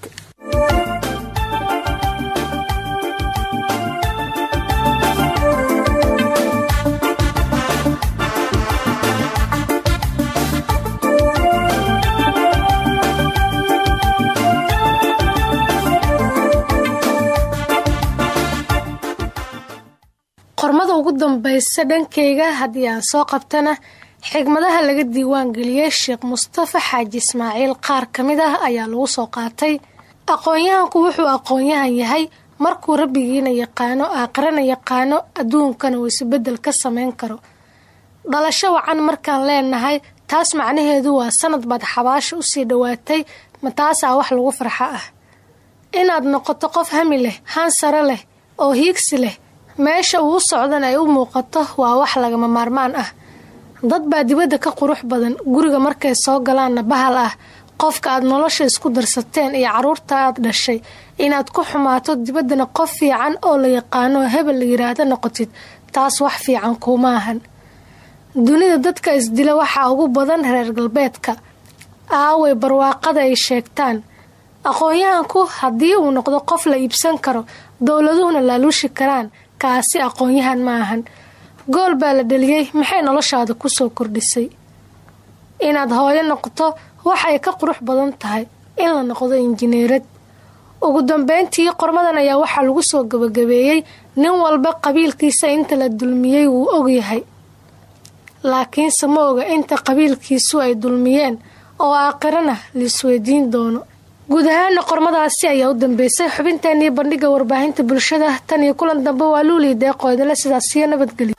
qormada ugu dambaysa dhankayga haddii aan soo qabtana xigmadaha laga diiwaan geliyey sheekh mustafa xaaji ismaaciil qaar ka mid ah ayaa lagu soo qaatay. Aqoon-yahanku wuxuu aqoon-yahan yahay markuu rabbigiina yaqaano aakhirana yaqaano adduunkana uu isbeddel ka samayn karo. Dhalasho wacan markaan leenahay taas macnaheedu waa sanad baad xabaasha u sii dhowaatay ma taasaa wax lagu farxo ah. Inaad noqoto qof hami leh han sare leh oo hiigsi leh meesha uu socdan ay u muuqato waa wax lagama maarmaan ah. Dad baa dibadda ka qurux badan guriga markay soo galaanna bahal ah qofka aad nolosha isku darsateen iyo carruurta aad dhashay. Inaad ku xumaato dibaddana qof fiican oo la yaqaano hebel la yiraahdo noqotid taas wax fiican kuuma ahan. Dunida dadka isdila waxaa ugu badan reer galbeedka. Aaway barwaaqada ay sheegtaan. Aqoon-yahanku haddii uu noqdo qof la iibsan karo dowladuhuna laaluushi karaan kaasi aqoon-yahan ma ahan gool baa la dheliyey maxay noloshaada ku soo kordhisay? Inaad hooyo noqoto waxay ka qurux badan tahay in la noqdo injineerad. Ugu dambeyntii qormadan ayaa waxaa lagu soo gabagabeeyey nin walba qabiilkiisa inta la dulmiyey wuu ogyahay laakiinse ma oga inta qabiilkiisu ay dulmiyeen oo aakhirana laisweydiin doono guud ahaana qormadaasi ayaa u dambeysay xubinteenii bandhiga warbaahinta bulshada. Tan iyo kulan dambe waa luulii deeqoodale sidaasiyo nabadgelyo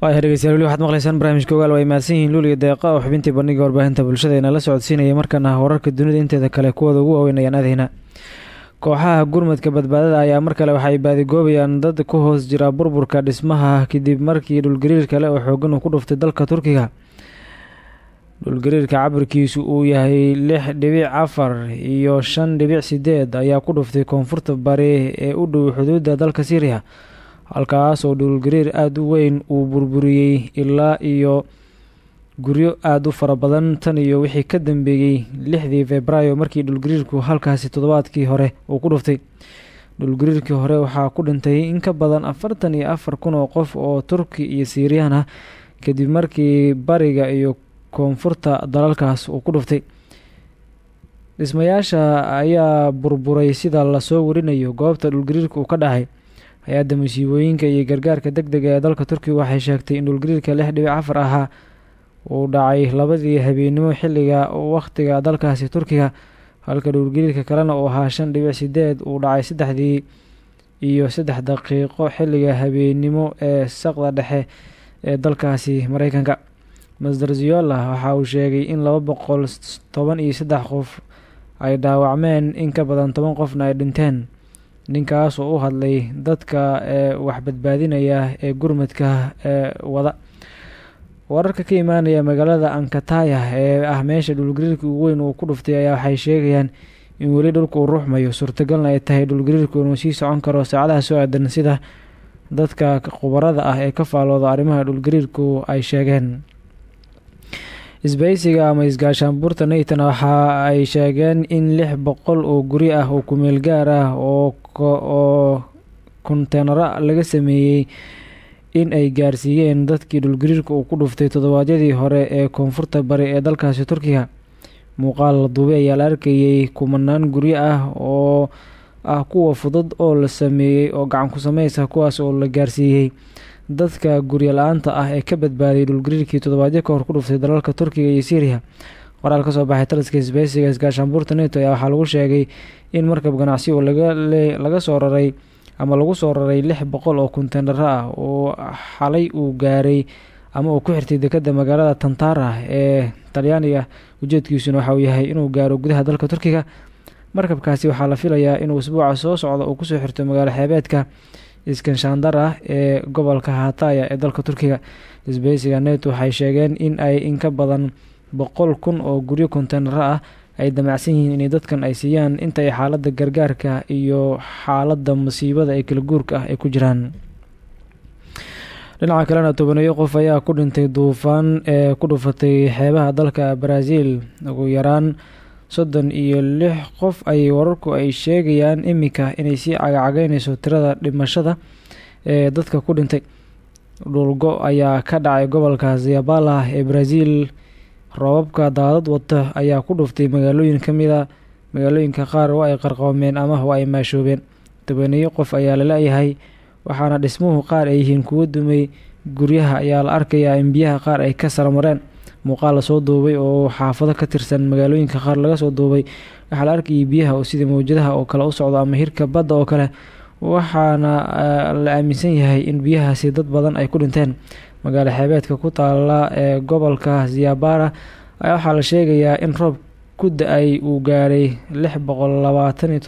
waaya dhegeystayaal weli waxaad maqlaysaan barnaamijka ogaal waa imaadsan yihiin luuliga deeqa oo xubintii bandhiga warbaahinta bulshada ee nala socodsiinaya markaana wararka dunida inteeda kale kuwooda ugu waaweyn ayaan kooxaha gurmadka badbaadada ayaa mar kale waxaay baadigoobayaan dad ku hoos jira burburka dhismaha kadib markii dhulgariir kale oo xoogan uu ku dhuftay dalka turkiga. Dhulgariirka cabirkiisu uu yahay lix dhibic afar iyo shan dhibic sideed ayaa ku dhuftay koonfurta bari ee u dhow xuduudda dalka syriya halkaas oo dhulgariir aada u weyn uu burburiyey ilaa iyo guryo aada u fara badan tan iyo wixii ka dambeeyey lixdii februaayo markii dhulgariirku halkaasi toddobaadkii hore uu ku dhuftay. Dhulgariirkii hore waxaa ku dhintay in ka badan afartan iyo afar kun oo qof oo turki iyo siiriyaan ah kadib markii bariga iyo koonfurta dalalkaas uu ku dhuftay. Dhismayaasha ayaa burburay sida la soo warinayo goobta dhulgariirka uu ka dhacay hay'adda masiibooyinka iyo gargaarka deg dega ee dalka turkiga waxay sheegtay in dhulgariirka lix dhibic afar ahaa uu dhacay labadii habeennimo xilliga wakhtiga dalkaasi turkiga halka dhulgariirka kalena uu ahaa shan dhibic sideed uu dhacay saddexdii iyo saddex daqiiqo xilliga habeennimo ee saqda dhexe ee dalkaasi mareykanka. Masder ziola waxa uu sheegay in laba boqol toban iyo saddex qof ay dhaawacmeen in ka badan toban qofna ay dhinteen ninkaas oo u hadlay dadka ee wax badbaadinaya ee gurmadka ee wada. Wararka ka imaanaya magaalada ankataya ee ah meesha dhulgariirka ugu weyn uu ku dhuftay ayaa waxay sheegayaan in weli dhulka uu ruuxmayo. Suurtagalna ay tahay dhulgariirku inuu sii socon karo saacadaha soo aadan sida dadka khubarada ah ee ka faalooda arrimaha dhulgariirku ay sheegeen. Isbaysiga ama isgaashaanbuurta nayton waxa ay sheegeen in lix boqol oo guri ah oo kumeel gaar ah oo konteenaro laga sameeyey in ay gaarsiiyeen dadkii dhulgariirka uu ku dhuftay toddobaadyadii hore ee koonfurta bari ee dalkaasi turkiga. Muuqaal la duubay ayaa la arkayey kumanaan guryo ah oo ah kuwa fudud oo la sameeyey oo gacan ku sameysa kuwaas oo la gaarsiiyey. Dadka guryo la'aanta ah ee ka badbaaday dhulgariirkii toddobaadyo ka hor ku dhuftay dalalka turkiga iyo syriya qoraal ka soo baxay taliska isbeysiga isgaashaanbuurta neto ayaa waxaa lagu sheegay in markab ganacsi oo laga soo raray ama lagu soo raray lix boqol oo konteenaro ah oo xalay uu gaaray ama uu ku xirtay dekada magaalada tantara ee talyaaniga ujeedkiisuna waxa uu yahay inuu gaaro gudaha dalka turkiga. Markabkaasi waxaa la filayaa inuu isbuuca soo socda uu ku soo xirto magaalo xeebeedka iskanshandar ah ee gobolka hataya ee dalka turkiga. Isbeysiga net waxay sheegeen in ay in ka badan boqol kun oo guryo konteenaro ah ay damacsan yihiin inay dadkan ay siiyaan inta ay xaaladda gargaarka iyo xaaladda masiibada ee kala guurka ah ay ku jiraan. Dhinaca kalena tobaneeyo qof ayaa ku dhintay duufaan ee ku dhufatay xeebaha dalka brazil. Ugu yaraan soddon iyo lix qof ayay wararku ay sheegayaan iminka inay sii cagacagaynayso tirada dhimashada ee dadka ku dhintay. Dhulgo ayaa ka dhacay gobolka ziyabala ee brazil roobabka daadad wata ayaa ku dhuftay magaalooyin ka mid a magaalooyinka qaar waa ay qarqoomeen ama waa ay maashoobeen. Tobaniyo qof ayaa la la-yahay waxaana dhismuhu qaar ay yihiin kuwo dumay. Guryaha ayaa la arkayaa in biyaha qaar ay ka sarmareen muuqaal la soo duubay oo xaafado ka tirsan magaalooyinka qaar laga soo duubay. Waxaa la arkayay biyaha oo sida mawjadaha oo kale u socdo ama hirka badda oo kale waxaana la aaminsan yahay in biyahaasi dad badan ay ku dhinteen. Magaalo xeebeedka ku taala ee gobolka ziyabara ayaa waxaa la sheegayaa in roob ku da'ay uu gaaray lix boqol iyo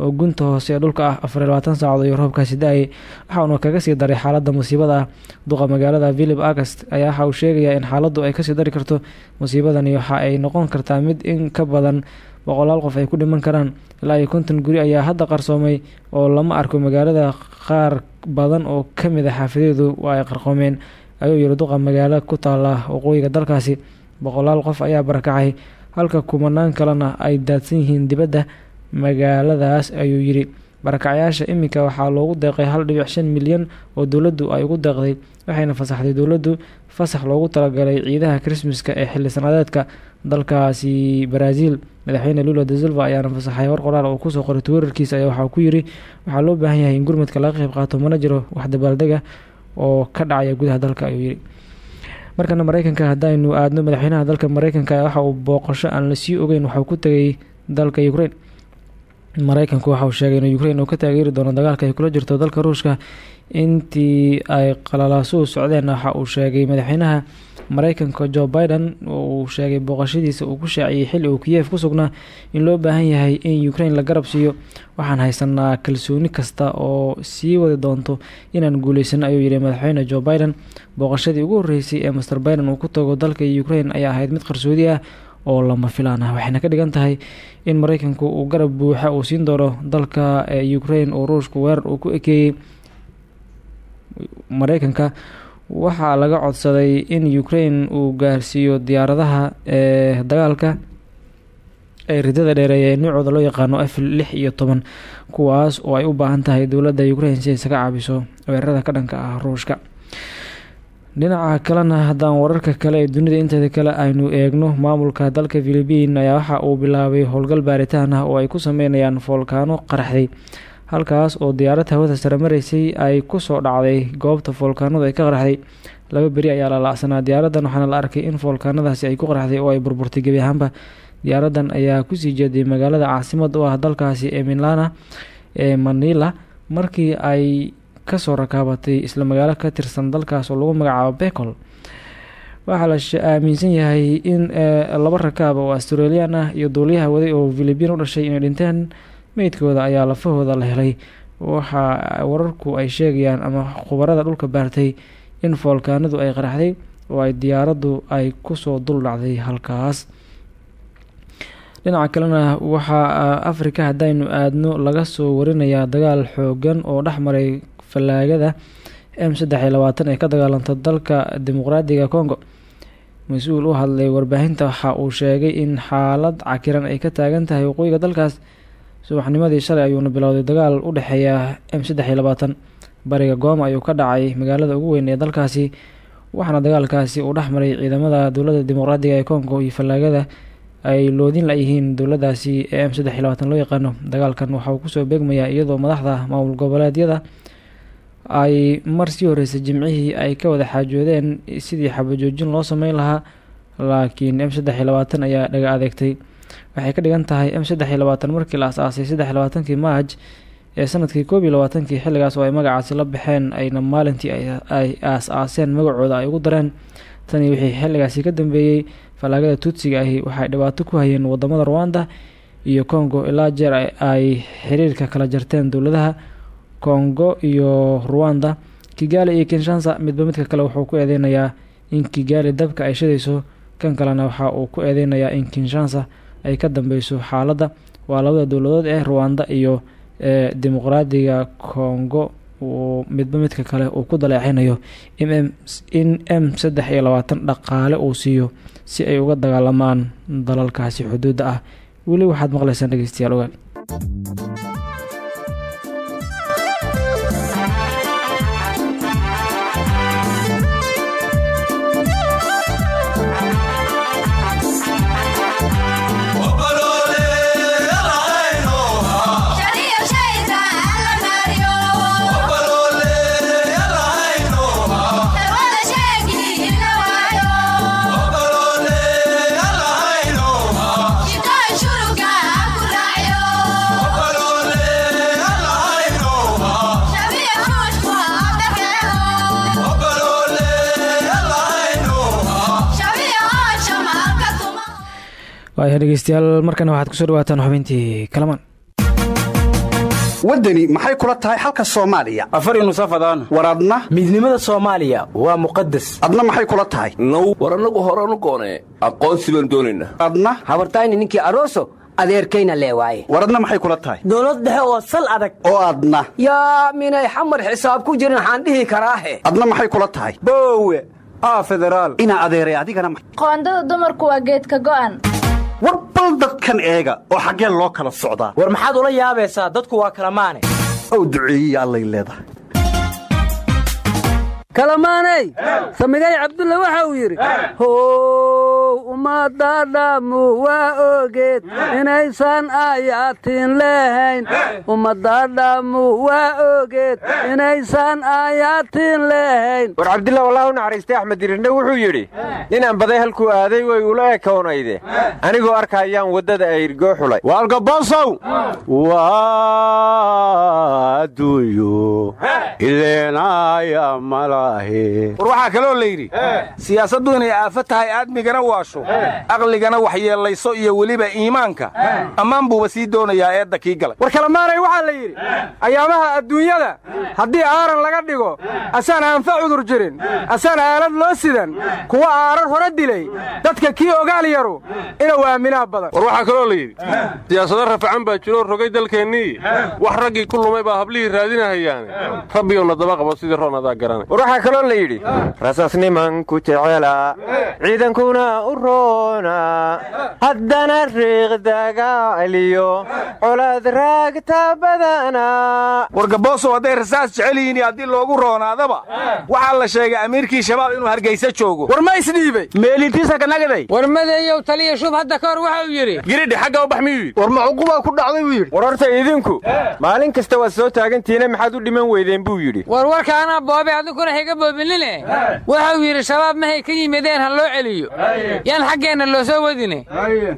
oo gunta hoose ee dhulka ah afar iyo labaatan saacado iyo roobkaasi da'ay. Waxauna kaga sii daray xaaladda musiibada. Ah duqa magaalada philip agast ayaa waxa uu sheegayaa in xaaladdu ay ka sii dari karto musiibadani waxa ay noqon kartaa mid in ka badan boqolaal qof ay ku dhiman karaan. Ilaa iyo konton guri ayaa hadda qarsoomay oo lama arko magaalada qaar badan oo ka mid a xaafadeedu waa ay qarqoomeen. Ayuu yiri duqa magaalo ku taala waqooyiga dalkaasi. Boqolaal qof ayaa barakacay. Halka kumanaan kalena ay daadsan yihiin dibadda magaaladaas ayuu yidhi barakacyaasha iminka waxaa loogu deeqay hal dhibic shan milyan oo dowladdu ay ugu deeqday waxayna fasaxday dowladdu. Fasax loogu talagalay ciidaha krismaska ee xilli sanadeedka dalkaasi brazil madaxweyne lula de silva ayaana fasaxay war qoraal oo ku soo qoray twitter-kiisa ayaa waxaa ku yiri waxaa loo baahan yahay in gurmadka laga qeyb qaato mana jiro wax dabaaldega oo ka dhacaya gudaha dalka ayuu yidhi. Markana mareykanka haddaynu aadno madaxweynaha dalka mareykanka waxa uu booqasho aan la sii ogeyn waxuu ku tegay dalka ukraine. Mareykanku waxa uu sheegay in ukraine uu ka taageeri doono dagaalka ay kula jirto dalka ruushka. Intii ay qalalaasuhu socdeen waxa uu sheegay madaxweynaha mareykanka joe biden uu sheegay booqashadiisa uu ku shaaciyey xilli uu kiyev ku sugnaa in loo baahan yahay in ukraine la garab siiyo. Waxaan haysanaa kalsooni kasta oo sii wadi doonto inaan guuleysano ayuu yihi madaxweyne joe biden. Booqashadii ugu horreysay ee master biden uu ku tago dalka ukraine ayaa ahayd mid qarsoodi ah oo lama filaan ah. Waxayna ka dhigan tahay in mareykanku uu garab buuxa uu siin doono dalka ukraine oo ruushku weerar uu ku ekeeyey mareykanka waxaa laga codsaday in ukraine uu gaarsiiyo diyaaradaha ee dagaalka ee ridada dheereeya ee noocooda loo yaqaano f lix iyo toban kuwaas oo ay u baahan tahay dowladda ukraine si ay isaga caabiso weerarada ka dhanka ah ruushka. Dhinaca kalena haddaan wararka kale ee dunida inteeda kale aynu eegno maamulka dalka philibiin ayaa waxa uu bilaabay howlgal baaritaan ah oo ay ku sameynayaan foolkaano qaraxday halkaas oo diyaarad hawada sare maraysay ay ku soo dhacday goobta foolkaanadu ay ka qaraxday laba beri ayaa la la-sanaa diyaaradan waxaana la arkay in foolkaanadaasi ay ku qaraxday oo ay burburtay gebi ahaanba. Diyaaradan ayaa ku sii jeeday magaalada caasimad u ah dalkaasi ee milana ee manila. Markii ay ka soo rakaabatay isla magaalo ka tirsan dalkaas oo lagu magacaabo becol waxaa la aaminsan yahay in laba rakaab oo australian ah iyo duuliyaha waday oo philibiin u dhashay inay dhinteen meydkooda ayaa lafahooda la helay. Waxa wararku ay sheegayaan ama khubarada dhulka baartay in foolkaanadu ay qaraxday oo ay diyaaraddu ay ku soo dul dhacday halkaas. Dhinaca kalena waxaa afrika haddaynu aadno laga soo warinayaa dagaal xoogan oo dhex maray fallaagada m saddex iyo labaatan ee ka dagaalanta dalka dimuqraadiga congo. Mas'uul u hadlay warbaahinta waxa uu sheegay in xaalad cakiran ay ka taagan tahay waqooyiga dalkaas subaxnimadii shalay ayuuna bilowday dagaal u dhexeeya m saddex iyo labaatan. Bariga gooma ayuu ka dhacay magaalada ugu weyn ee dalkaasi waxaana dagaalkaasi uu dhex maray ciidamada dowladda dimuqraadiga ee congo iyo fallaagada ay loodin la-yihiin dowladaasi ee m saddex iyo labaatan loo yaqaano. Dagaalkan waxa uu ku soo beegmayaa iyadoo madaxda maamul goboleedyada ay mar sii horeysay jimcihii ay ka wada xaajoodeen sidii xabajoojin loo sameyn lahaa laakiin m saddex iyo labaatan ayaa dhaga adeegtay waxay ka dhigan tahay m saddex iyo labaatan markii la as-aasay saddex labaatankii maaj ee sannadkii koob iyo labaatankii xilligaas oo ay magacaasi la baxeen ayna maalintii ay aas-aaseen magacooda ay ugu dareen. Tani wixii xilligaasi ka dambeeyey fallaagada tuutsiga ahi waxay dhibaato ku hayeen waddamada rwanda iyo congo ilaa jeer ay xiriirka kala jarteen dowladaha congo iyo rwanda. Kigali iyo kinshansa midba midka kale wuxuu ku eedeynayaa in kigali dabka ay shidayso kan kalena waxa uu ku eedeynayaa in kinshansa ay ka dambeyso xaaladda waa labada dowladood ee rwanda iyo dimuqraadiga congo. Uu midba midka kale uu ku daleecinayo in m saddex iyo labaatan dhaqaale uu siiyo si ay uga dagaalamaan dalalkaasi xuduudda ah. Weli waxaad maqlaysaan dhegeystayaal ogaal dhegeystayaal markana waxaad ku soo dhawaataan xubintii kalamaan. Waddani maxay kula tahay xalka soomaaliya? Afari nusafadaan war adna? Midnimada soomaaliya waa muqadas adna maxay kula tahay? Now war annagu horanu goonee aqoonsi baan doonaynaa adna? Habartayni ninkii aroso adeerkayna lee waaye. War adna maxay kula tahay? Dowlad dhexe oo sal adag. Oo adna. Yaa minay xamar xisaab ku jirin waxaan dhihi karaahe adna maxay kula tahay? Boowe aa federaal. Inaa adeeray adigana qoondada dumarku waa geedka go'an bal dadkan eega oo xaggeen loo kala socdaa war maxaad ula yaabaysaa? Dadku waa kala maane ow duceeyiya allay leedahay. Kalamaaney! Samigay cabdulle waxa uu yidhi how ummadadhammu waa ogeed inaysan aayaatiin lehayn ummadadhammu waa ogeed inaysan aayaatiin lehayn war cabdillah wallah u naxariistay axmed dirirne wuxuu yidhi ninaan baday halkuu aaday way ula ekownayde anigoo arkayaan waddada ayrgoo xulay waalgabosow waa adduunyo ileenaya malahe war waxaa kaloo la yidhi siyaasaddu inay aafo tahay aadmigana waasho aqligana waxyeellayso iyo weliba iimaanka. Ammaan buuba sii doonayaa eedda kii galay. War kalamaanay waxaa la yidhi ayaamaha adduunyada haddii aaran laga dhigo asaan aanfa cudur jirin asaan aalad loo sidan kuwa aarar hore dilay dadka kii ogaal yaru inuu aaminaa badan. War waxaa kaloo la yidhi siyaasado rafacan baa jiroo rogay dalkeennii wax raggii ku lumay baa hablihii raadinahayaane. Rabbigowna daba qabo sidii roon adaa garanay. War waxaa kaloo la yidhi rasaas nimanku jecela ciidankuna u roona haddana riiq dagaaliyo colaad raagta badana. War gaboosow hadday rasaas jecel yihiin haddii loogu roonaadaba waxaa la sheegay amiirkii shabaab inuu hargaysa joogo. War ma isdhiibay. Meelintiisa kanagaday war madeeyow taliya shub hadda ka hor waxa uu yidhi. Giridhi xagga u bax miyuu yidhi. War macuqubaa ku dhacday buu yidhi. War horta idinku maalin kasta waad soo taagantihiine maxaad u dhiman weydeen buu yidhi. War warka anaa boobe adinkuna higa boobinine. Waxa uu yidhi shabaab mahay ka yimideen ha loo celiyo yaan xaggeenna loo soo wadine.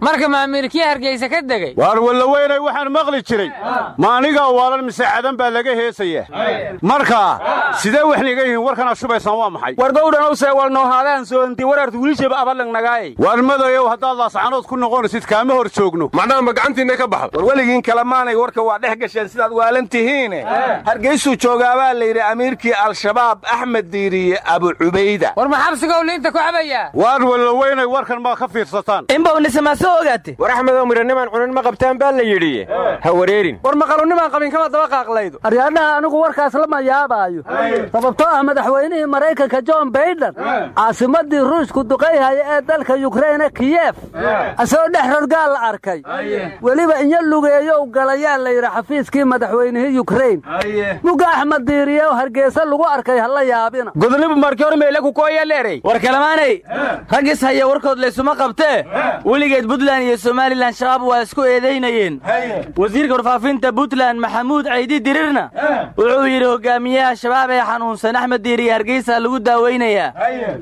Marka maamiirkii hargaysa ka degay? Waar wallaweynay waxaan maqli jiray. Ma anigaa waalan mise cadan baa laga heesaya? Marka sidee wax niga yihiin? Warkanaad shubaysaan waa maxay? War gowdhanow seewalnoohaadaan soonti warartu wiilshaba abalangnagaaye waar madayow haddaad laascanood ku noqonaysid kaama hor joogno. Macnaha ma gacantiinna ka baxda war weligiin kalamaanay warka waa dhex gasheen sidaad waalan tihiine. Hargaysuu joogaabaa la yidhi amiirkii al-shabaab axmed diiriye abu cubayda. War ma xabsigow liinta ku cabayaa waar wallaweynay warkan maa ka fiirsataan. Inbawnisamaa soo ogaate war axmedoo midhanimaan cunin ma qabtaan baa la yidhi. Ha wareerin. War maqalunimaan qabin kama daba qaaqlaydo. Aryaadhaha anigu warkaas lama yaabaayo sababtoo ah madaxweynihii maraykanka john baiden caasimadii ruushku duqayhaya ee dalka yukraine kiyef asagoo dhex rorgaal la arkay. Weliba inya lugeeyow galayaa la yidhi xafiiskii madaxweynihii yukrain muga axmed diiriye oo hargeysa lagu arkay ha la yaabina. Godonibu markii hor meyle ku kooyaleerey war kalamaanay raggis haya warkood laysuma qabtee weligeed buntland iyo somalilan shabaab waa isku eedaynayeen wasiirka warfaafinta buntland maxamuud caydi dirirna wuxuu yidhi hogaamiyaha shabaab ee xanuunsan axmed diiriye hargeysa lagu daaweynayaa.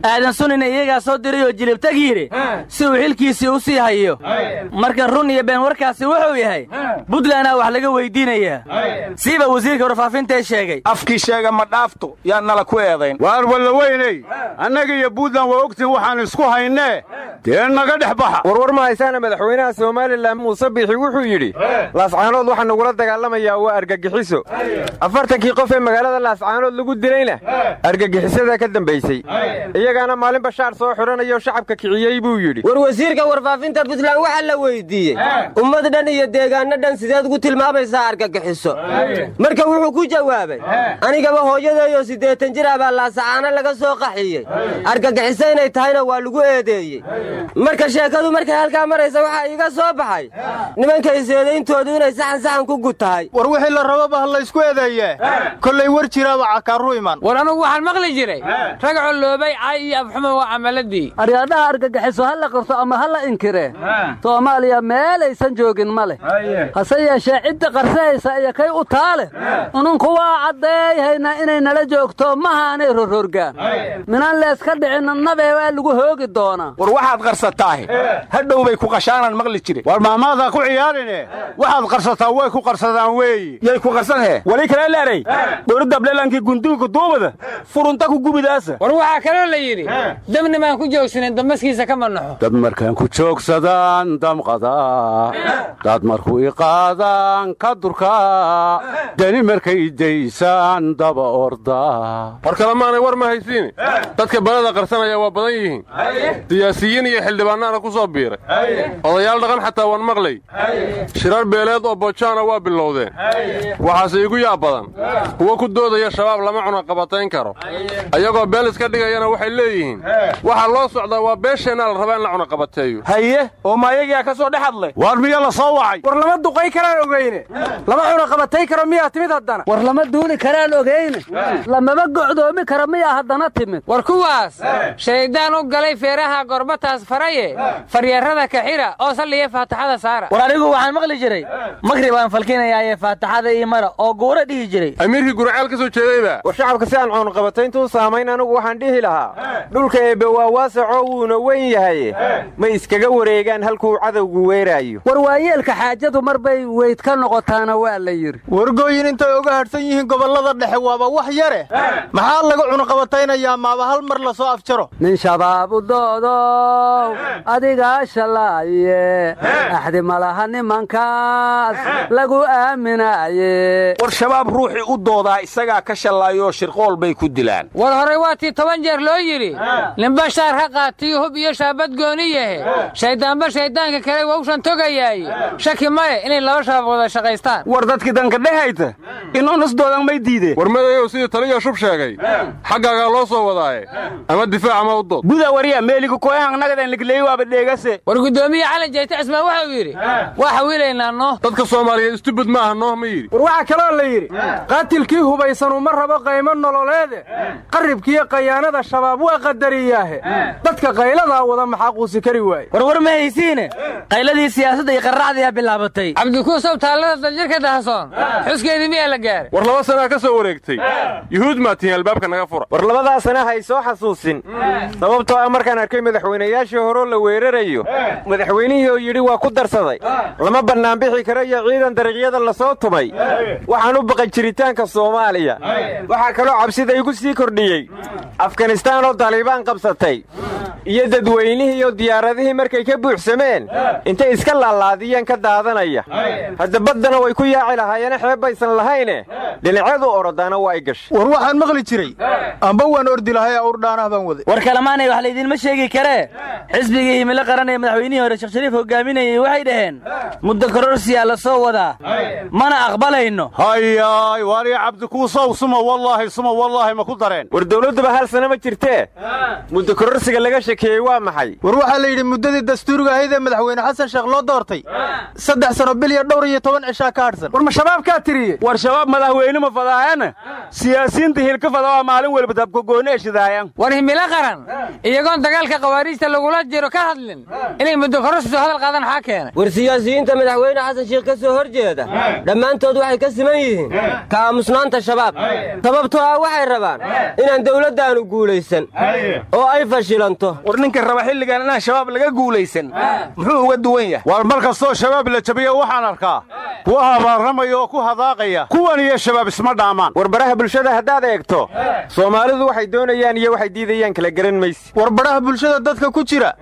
Aadan sunina iyagaa soo diray oo jilibtag yidhi si uu xilkiisii u sii hayo. Marka run iyo been warkaasi wuxuu yahay buntlandaa wax laga weydiinayaa. Siiba wasiirka warfaafintae sheegay. Afkii sheega ma dhaafto yaa nala ku eedayn. Waar wallaweyney annaga iyo buntland waa ogtiin waxaan isku haynee dee naga dhex baxa. Warwar ma haysaana madaxweynaha somalilan muuse biixi wuxuu yidhi laascaanood waxaa nagula dagaalamayaa waa argagixiso. Afartankii qof ee magaalada laascaanood lagu dilayna argagixisada ka dambaysay. Iyagaana maalin bashaar soo xidhanayo shacabka kiciyey buu yidhi. War wasiirka warfaafinta buntland waxaa la weydiiyey. Ummad dhan iyo deegaanno dhan sideed ugu tilmaamaysaa argagixiso. Marka wuxuu ku jawaabay anigaba hooyadeeyo siddeetan jir ah baa laasacaano laga soo qaxiyey. Argagixiso inay tahayna waa lagu eedeeyey marka sheekadu markay halkaa maraysa waxaa iiga soo baxay. Nimankay seedayntoodu inay saxan saxan ku gud tahay war wixii la rababa ha laysku eedeeye kollay war jiraaba cakaaru iman. War anugu waxaan maqli jiray. Rag colloobay cay iyo afxumo waa camaladii aryaadhaha argagixiso ha la qabto ama ha la inkiree soomaaliya meelaysan joogin ma leh. Hase yeeshee cidda qarsahaysa iyo kay u taale. Ununku waa caddeeyhaynaa inay nala joogto mahaanay rororgaan minaan leeska dhicinna nabee waa lagu hoogi doonaa waxaad qarsataahe hadhow bay ku qashaanaan maqli jire war maamaadaa ku ciyaarine. Waxaad qarsataa way ku qarsadaan weeyi. Yay ku qarsanhe wali kale leeray dhowridableelankii gunduga duubada furunta ku gubidaasa war waxaa kaloo la yidhi dabnimaan ku joogsanen dambaskiisa ka manaxo dad markaan ku joogsadaan damqadaa dad markuu iqaadaan ka durkaa dani markay daysaan daba ordaa war kalemaanay war ma haysiini. Dadka balada qarsanaya waa badan yihiin siyaasiyiin iyo xildhibaannaana ku soo biiray. Odayaal dhaqan xataa waan maqlay. Shirar beeleed oo bojaana waa bilowdeen. Waxaase igu yaab badan. Kuwo ku doodaya shabaab lama cunaqabatayn karo. Ayagoo beel iska dhigayana waxay leeyihiin. Waxaa loo socdaa waa beesheenna la rabaa in la cunaqabateeyo haye oo maayagaa ka soo dhex hadlay waar miya la soo wacay. War lama duqay karaan ogeyne lama cunaqabatay karo miyaa timid haddana. War lama duuli karaan ogeyne lamama gocdoomi karo miyaa haddana timid. War kuwaas? Shayddaan u galay feeraha gorbataas faraye. Faryarada kaxira oo salliya faataxada saara. War anigu waxaan maqli jiray magrib aan falkinayaaye faataxada ii mara oo guura dhihi jiray. Amiirkii guraceel ka soo jeedayba. War shacabka si aan cunqabatayntu u saamayn anigu waxaan dhihi lahaa. Dhulka eebbe waa waasacoo wuuna weyn yahay. Ma iskaga wareegaan halkuu cadowgu weeraayo. War waayeelka xaajadu mar bay weyd ka noqotaana waa la yidhi. Wargooyin intay uga hadhsan yihiin gobollada dhexe waaba wax yare. Maxaa laga cunqabataynayaa maaba hal mar la soo afjaro. Nin shabaab u doodow adigaa shalaaye axdi malaha nimankaas lagu aaminaaye. War shabaab ruuxii u doodaa isagaa ka shallaayoo shirqool bay ku dilaan. War horey waa tii toban jeer loo yidhi ninba shaar ha qaatiyo hub iyo shaabad gooni yahe. Shayddaanba shayddaanka kale wawshan togayaaye shaki male inay laba shabaab wada shaqaystaan. War dadkii danka dhehayta inuun isdoodan may diideen. War madayow sidii taliya shub sheegay. Xaggaagaa loo soo wadaaye. Ama difaac ama u dood war guddoomiye cali jayte cismaan wuxuu yidhi waa xawiilaynaa nooh dadka soomaaliyeed istubud maaha nooh ma yidhi. War waxaa kaloo la yidhi qaatilkii hubaysan uma rabo qaymo nololeede. Qarribkiiyo qayaanada shabaab waa qadariyaahe. Dadka qayladaa wada maxaa quusi kari waaye. War war ma haysiine. Qayladii siyaasadda iyo qarracdiyaa bilaabatay. Cabdikuusow taallada daljirka dahasoon xuskeedii miyaa la gaaray. War laba sanaa ka soo wareegtay. Yuhuud maa tihiin albaabka naga fura. War labadaa sana hay soo xasuusin. Sababtoo ah markaan arkay madaxweynayaashii horoo la weerarayo. Madaxweynihii oo yidhi waa ku darsaday. Lama bannaanbixi karo iyo ciidan dariiqyada la soo tumay waxaan u baqay jiritaanka soomaaliya. Waxaa kaloo cabsida igu sii kordhiyey. Afganistaan oo taliibaan qabsatay. Iyo dadweynihii iyo diyaaradihii markay ka buuxsameen. Intay iska laalaadiyeen ka daadanaya. Hadda baddana way ku yaaci lahaayeene xeeb baysan lahayne dhinacyadu orodaana waa y gashay. War waxaan maqli jiray. Amba waan ordi lahay awrdhaanah baan waday. War kalemaanay wax laydinma sheegi karee xisbigii himilo qaran ee madaxweynihii hore sheekh shariif hogaaminayay waxay dhaheen muddo kororsiyaa la soo wadaa. Mana aqbalayno. Hayaay waariya cabdikuusow suma wallaahi suma wallaahi ma ku dareen. War dawladduba hal sana ma jirtee? Muddo kororsiga laga shekeeyey waa maxay? War waxaa la yidhi muddadii dastuuriga ahayd ee madaxweyne xasan sheekh loo doortay saddex sano bil iyo dhowr iyo toban cishaa ka hadhsan war ma shabaabkaa tiriye war shabaab madaxweyne ma fadaayana siyaasiyiinta hilka fadawaa maalin welba dabkagooni eshidaayan war himilo qaran iyagoon dagaalka khawaariijta lagula jiro ka hadlin. Inay muddo kororsiso hadal qaadan maxaa keenay? War siyaasiyiinta madaxweyne xasan sheekh ka soo hor jeeda dhammaantood waxay ka siman yihiin ka aamusnaanta shabaab. Sababtoo ah waxay rabaan inaan dawladdaannu guulaysan oo ay fashilanto. War ninka raba xilligan inaan shabaab laga guulaysan. Muxuu uga duwan yahay? War mar kastoo shabaab la jabiyo waxaan arkaa kuwa habaarramaya oo ku hadaaqaya kuwan iyo shabaab isma dhaamaan. War baraha bulshada haddaad eegto soomaalidu waxay doonayaan iyo waxay diidayaan kala garan mayse war baraha bulshada dadka ku jira.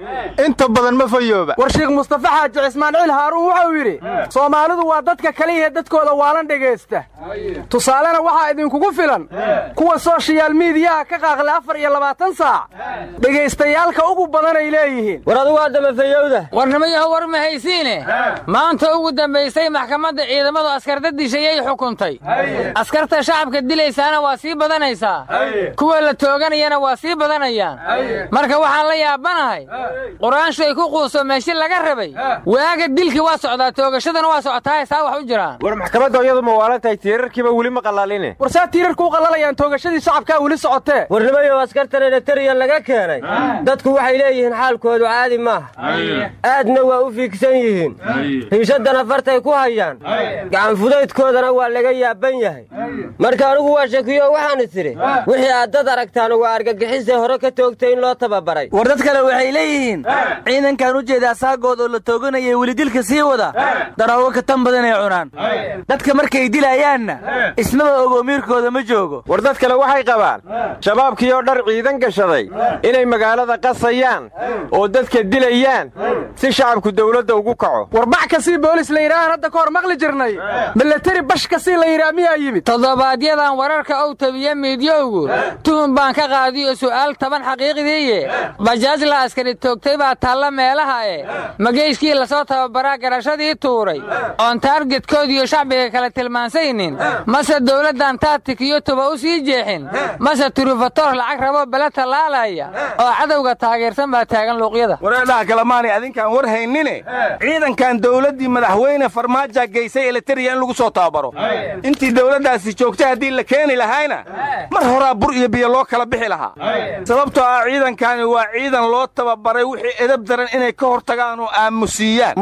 Inta badan ma fayooba. War sheekh mustafa xaaji cismaanciil haaruun wuxuu yidhi soomaalidu waa dadka kaliyahe dadkooda waalan dhegaysta. Tusaalena waxaa idinkugu filan kuwa sooshayaal miidiyaha ka qaaqle afar iyo labaatan saac. Dhegaystayaalka ugu badanay leeyihiin. War adugu waa damafayowda warnimayaho war ma haysiine. Maanta ugu dambaysay maxkamadda ciidamadu askarda dishayay xukuntay. Askarta shacabka dilaysaana waa sii badanaysaa. Kuwa la tooganayana waa sii badanayaan. Marka waxaan la yaabanahay qur'aanshu ay ku quuso meeshi laga rabay. Waaga dilkii waa socdaa toogashadana waa socotaa saa wax u jiraan. War maxkamadda iyadu ma waalan tahay tiirarkiiba weli ma qalaaline war saa tiirarku u qallalayaan toogashadii shacabkaa weli socotee askartan eletariya laga keenay dadku waxay leeyihiin xaalkoodu caadi maaha aadna waa u fiigsan yihiin. Riishadana fartay ku hayaan. Gacanfudaydkoodana waa laga yaaban yahay. Marka anigu waa shakiyo waxaan isidhi wixii aad dad aragtaan waa argagixisee hore ka toogtay in loo tababaray kale waxay leeyihiin ciidankan u jeedaa saagood oo la tooganayay weli dilka sii wada daraawo ka tan badan ay cunaan. Dadka markay dilayaanna ismaba ogo miirkooda ma joogo. War dad kale waxay qabaan shabaabkiioo dhar ciidan gashaday inay magaalada qasayaan oo dadka dilayaan si shacabku dawladda ugu kaco. War bax ka sii boolis la yidhaahaan hadda ka hor maqli jirnay. Milatari bash ka sii la yidhaha miyaa yimid? Toddobaadyadaan wararka ow tabiye miidyowgu tuhun baan ka qaadiyo su'aal taban xaqiiqdiiye la askari toogtay baa taalla meelaha e. Mageyskii la soo tababaraa garashadii tuuray. Oon taargetkoodiyo shacbiga kale tilmaansaynin mase dawladdan taatikiyo tuba u sii jeexin. Mase turufatoor lacag rabo bele tallaalaya. Oo cadowga taageersan baa taagan luuqyada. Wareedhaha kalemaanay adinkaan war haynine. Ciidankan dawladdii madaxweyne farmaaja geysay eletariya in lagu soo tababaro. Intii dawladdaasi joogtay haddii la keeni lahaayna mar horaa bur iyo biyo loo kala bixi lahaa. Sababtoo ah ciidankani waa ciidan loo tababaray wixii edab daran inay ka hor tagaan oo aamusiiyaan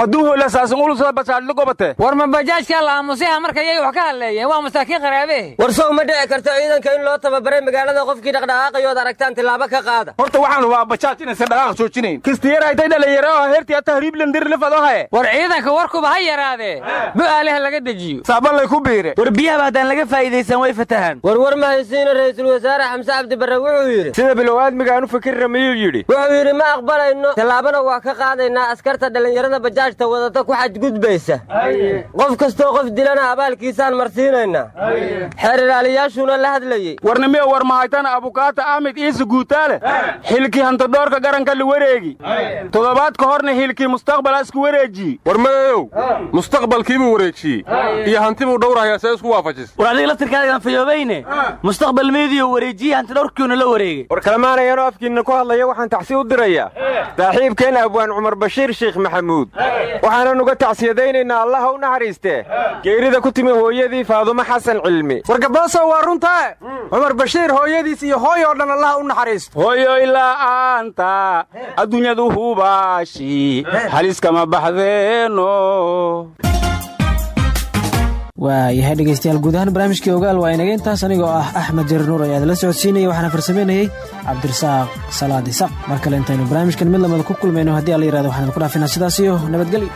war ma bajaajkaa la aamusiha marka yay wax ka hadleeyeen waa masaakiin qaraabe war sow ma dhici karto ciidanka in loo tababaray magaalada qofkii dhaqdhaqaaqayood aragtaan tillaabo ka qaada? Horta waxaan hubaa bajaaj inaysan dhaqaaq joojinayn. Kistiyaraytay dhalinyaro oo heertii ata hariiblandirlifadohaye war ciidanka warkuba ha yaraadee. Bu'aaleha laga dejiyo. Saabanlay ku biire. War biyahaba haddaan laga faa'iidaysan way fatahaan. War war ma haysiina ra'iisul wasaare xamse cabdi barre wuxuu yidhi sida bilow aadmiga aan u fikirra miyuu yidhi yidhi ma aqbalayno? Tallaabana waa ka qaadaynaa askarta dhallinyarada bajaajta wadata ku xadgudbaysa. Qof kastoo qof dilana abaalkiisaan marsiinaynaa xeer ilaaliyaashuuna la hadlayey warnimiyo war mahaytana abukaata ahmed iise guutaale? Xilkii hantadhoorka garanka la wareegi. Toddobaad ka horna xilkii mustaqbala isku wareejiye war mayow mustaqbalkiibuu wareejiyey iyo hantibuu dhowrahayaa see isku waafajis. War adiga laftirkaagaan fayoobayne? Mustaqbal meediyo wareejiye hanti dhowrkiuna la wareegay war kalemaanayaanoo afkiinna ku hadlaya waxaan tacsi u dirayaa saaxiibkeen abwaan cumar bashiir sheikh maxamuud. Waxaanan uga tacsiyadaynaynaa allaha u naxariistee geerida ku timi hooyadii faadumo xasan cilmi. War gaboosow waa runtae cumar bashiir hooyadiis iyo hooy oo dhan allaha u naxariisto hooyoy la'aanta adduunyadu hubaashi haliskama baxdeeno waayahay dhegaystayaal guud ahaan barnaamijkii ogaal waa inaga intaas anigoo ah axmed jarir nuur ayaad la socodsiinaya waxaana farsamaynayey cabdirasaaq salaad isaq mar kale intaynu barnaamijkan mid lamada ku kulmayno haddii alla yiraahdo waxaan idinku dhaafinaa sidaas iyo nabadgelyo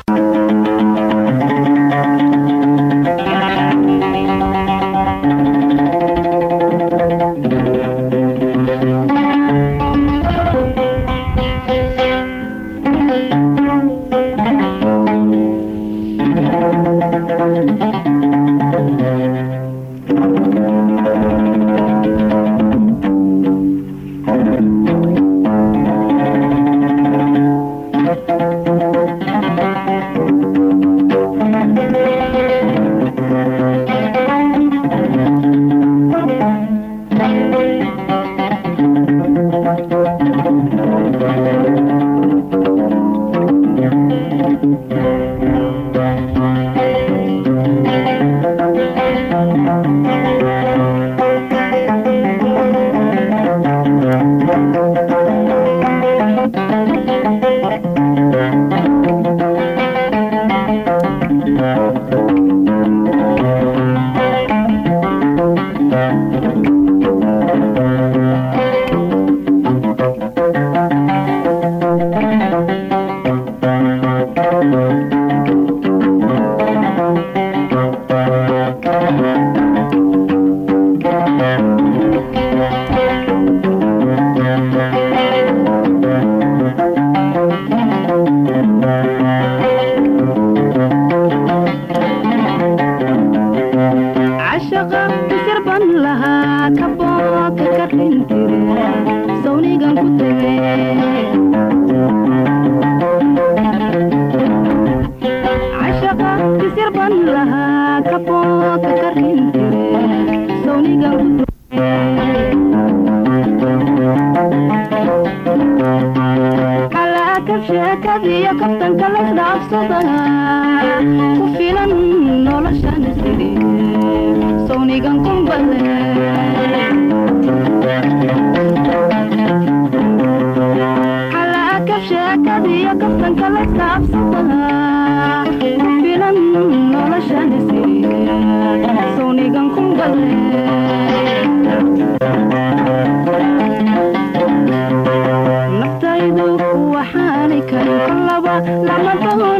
naftaydu waxaanay karin kolaba lama doonay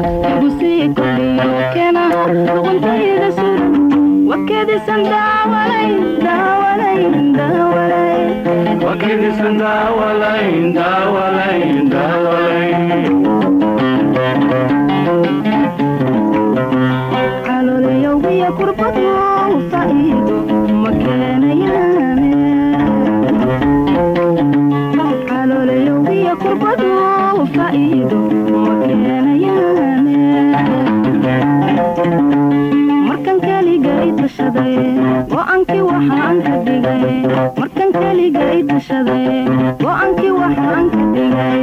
cishqiga igu sii kordhiyo keenaha luquntayda suran wakedisan daawalayn daawalayn daawalayn wakedisan daawalayn daawalayn daawalayn markan keligay tashaday go'aankii waxaan ka dhigay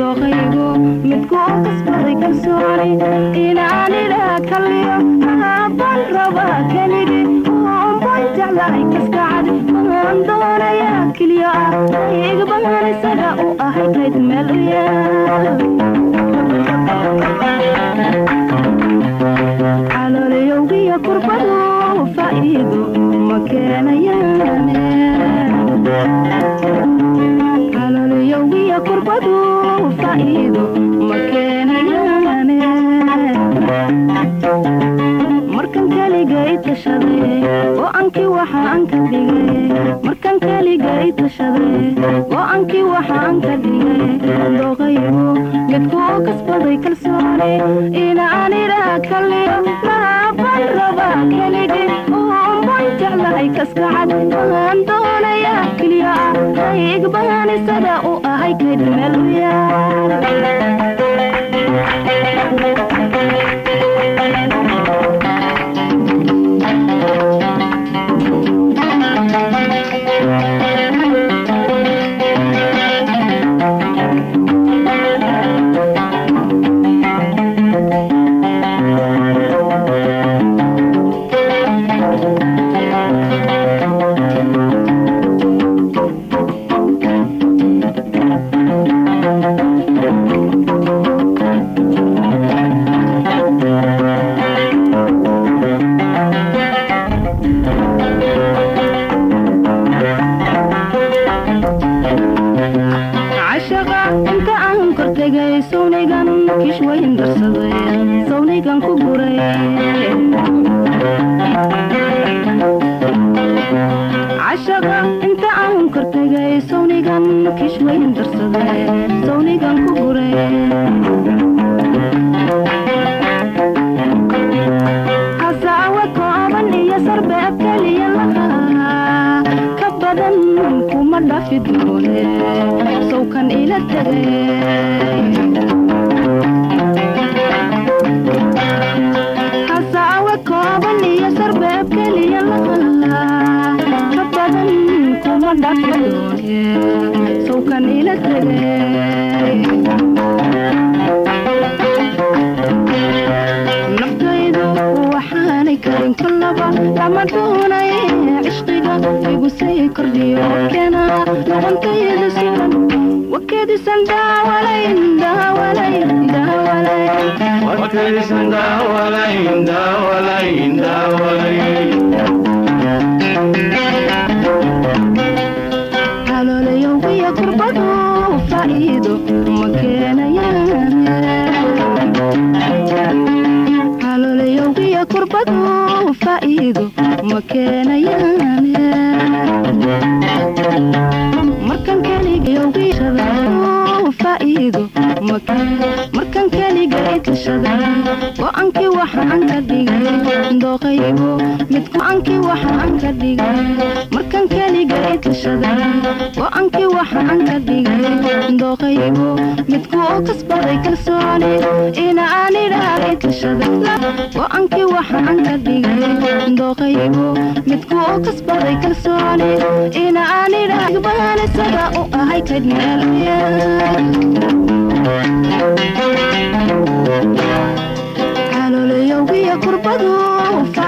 dooqaygu midku u kasbaday kalsooni inaan idhaa kaliyo mahaabaan rabaa keligii oonbaan jeclahay kaskacad mahaan doonayaa keliyo ah igbahan isaga u ahay kayd meel u yaal calooliyowgiyo kurbadu faa'iido ma keenayaane calooliyowgiyo kurbadu faa'iido ma keenayaane markan keligay tashaday go'aankii waxaan ka dhigay markan keligay tashaday go'aankii waxaan ka dhigay dooqaygu midku u kasbaday kalsooni inaan idhaa kaliyo mahaabaan rabaa keligii jeclahay kaskacad mahaan doonayaa keliyo ah haygbahan isaga u ahay kayd sawkan ila tegay hasaawe kooban iyo sarbeeb keliya lahaa ka badan kuma dhafi doone sawkan ila tegay naftaydu waxaanay karin kolaba lama doonay igu sii kordhiyo keena luquntayda suran wakedisan daawalayn daawalayn daawalayn wakedisan daawalayn daawalayn daawalayn calooliyowgiyo kurbadu faa'iido ma keenayaane faa'iido ma keenayaane markan keligayowgishada faa'iido ma markan keligay tashada go'aankii waxaan ka dhigay dooqaygu mid go'aankii waxaan ka dhigay markan keligay tashada go'aankii waxaan ka dhigay dooqaygu midku u kasbaday kalsooni ina aan idhahay tashada go'aankii waxaan ka dhigay dooqaygu midku u kasbaday kalsooni ina aan idhahay baan isaga u ahay ma keenayaan calooliyowgii kurbadu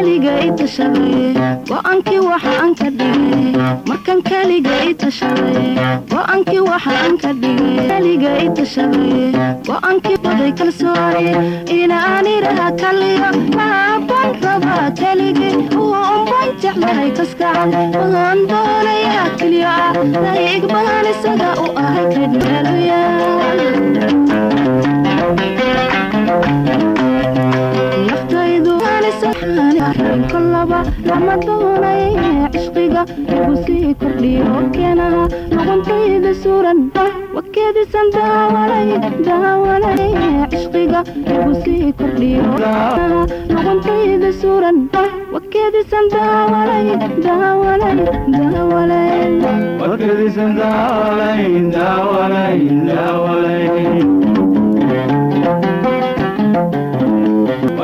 markan keligay tashaday go'aankii waxaan ka dhigay. Markan keligay tashaday go'aankii waxaan ka dhigay. Keligay tashaday go'aankii waday kalsooni. Inaan idhaha kaliyo laabaan rabaa keligii uunbaan jeclahay kaskacan waan doonayaa keliyo ah dayig baan isaga u ahay kadmeelaya naftaydu kolaba lama doonay cishqiga igu sii kordhiyo keenaha luquntayda suran wakeedisan daawalay daawalay cishqiga igu sii kordhiyo luquntayda suran wakeedisan daawalay daawalay daawalay wakeedisan daawalay daawalay daawalay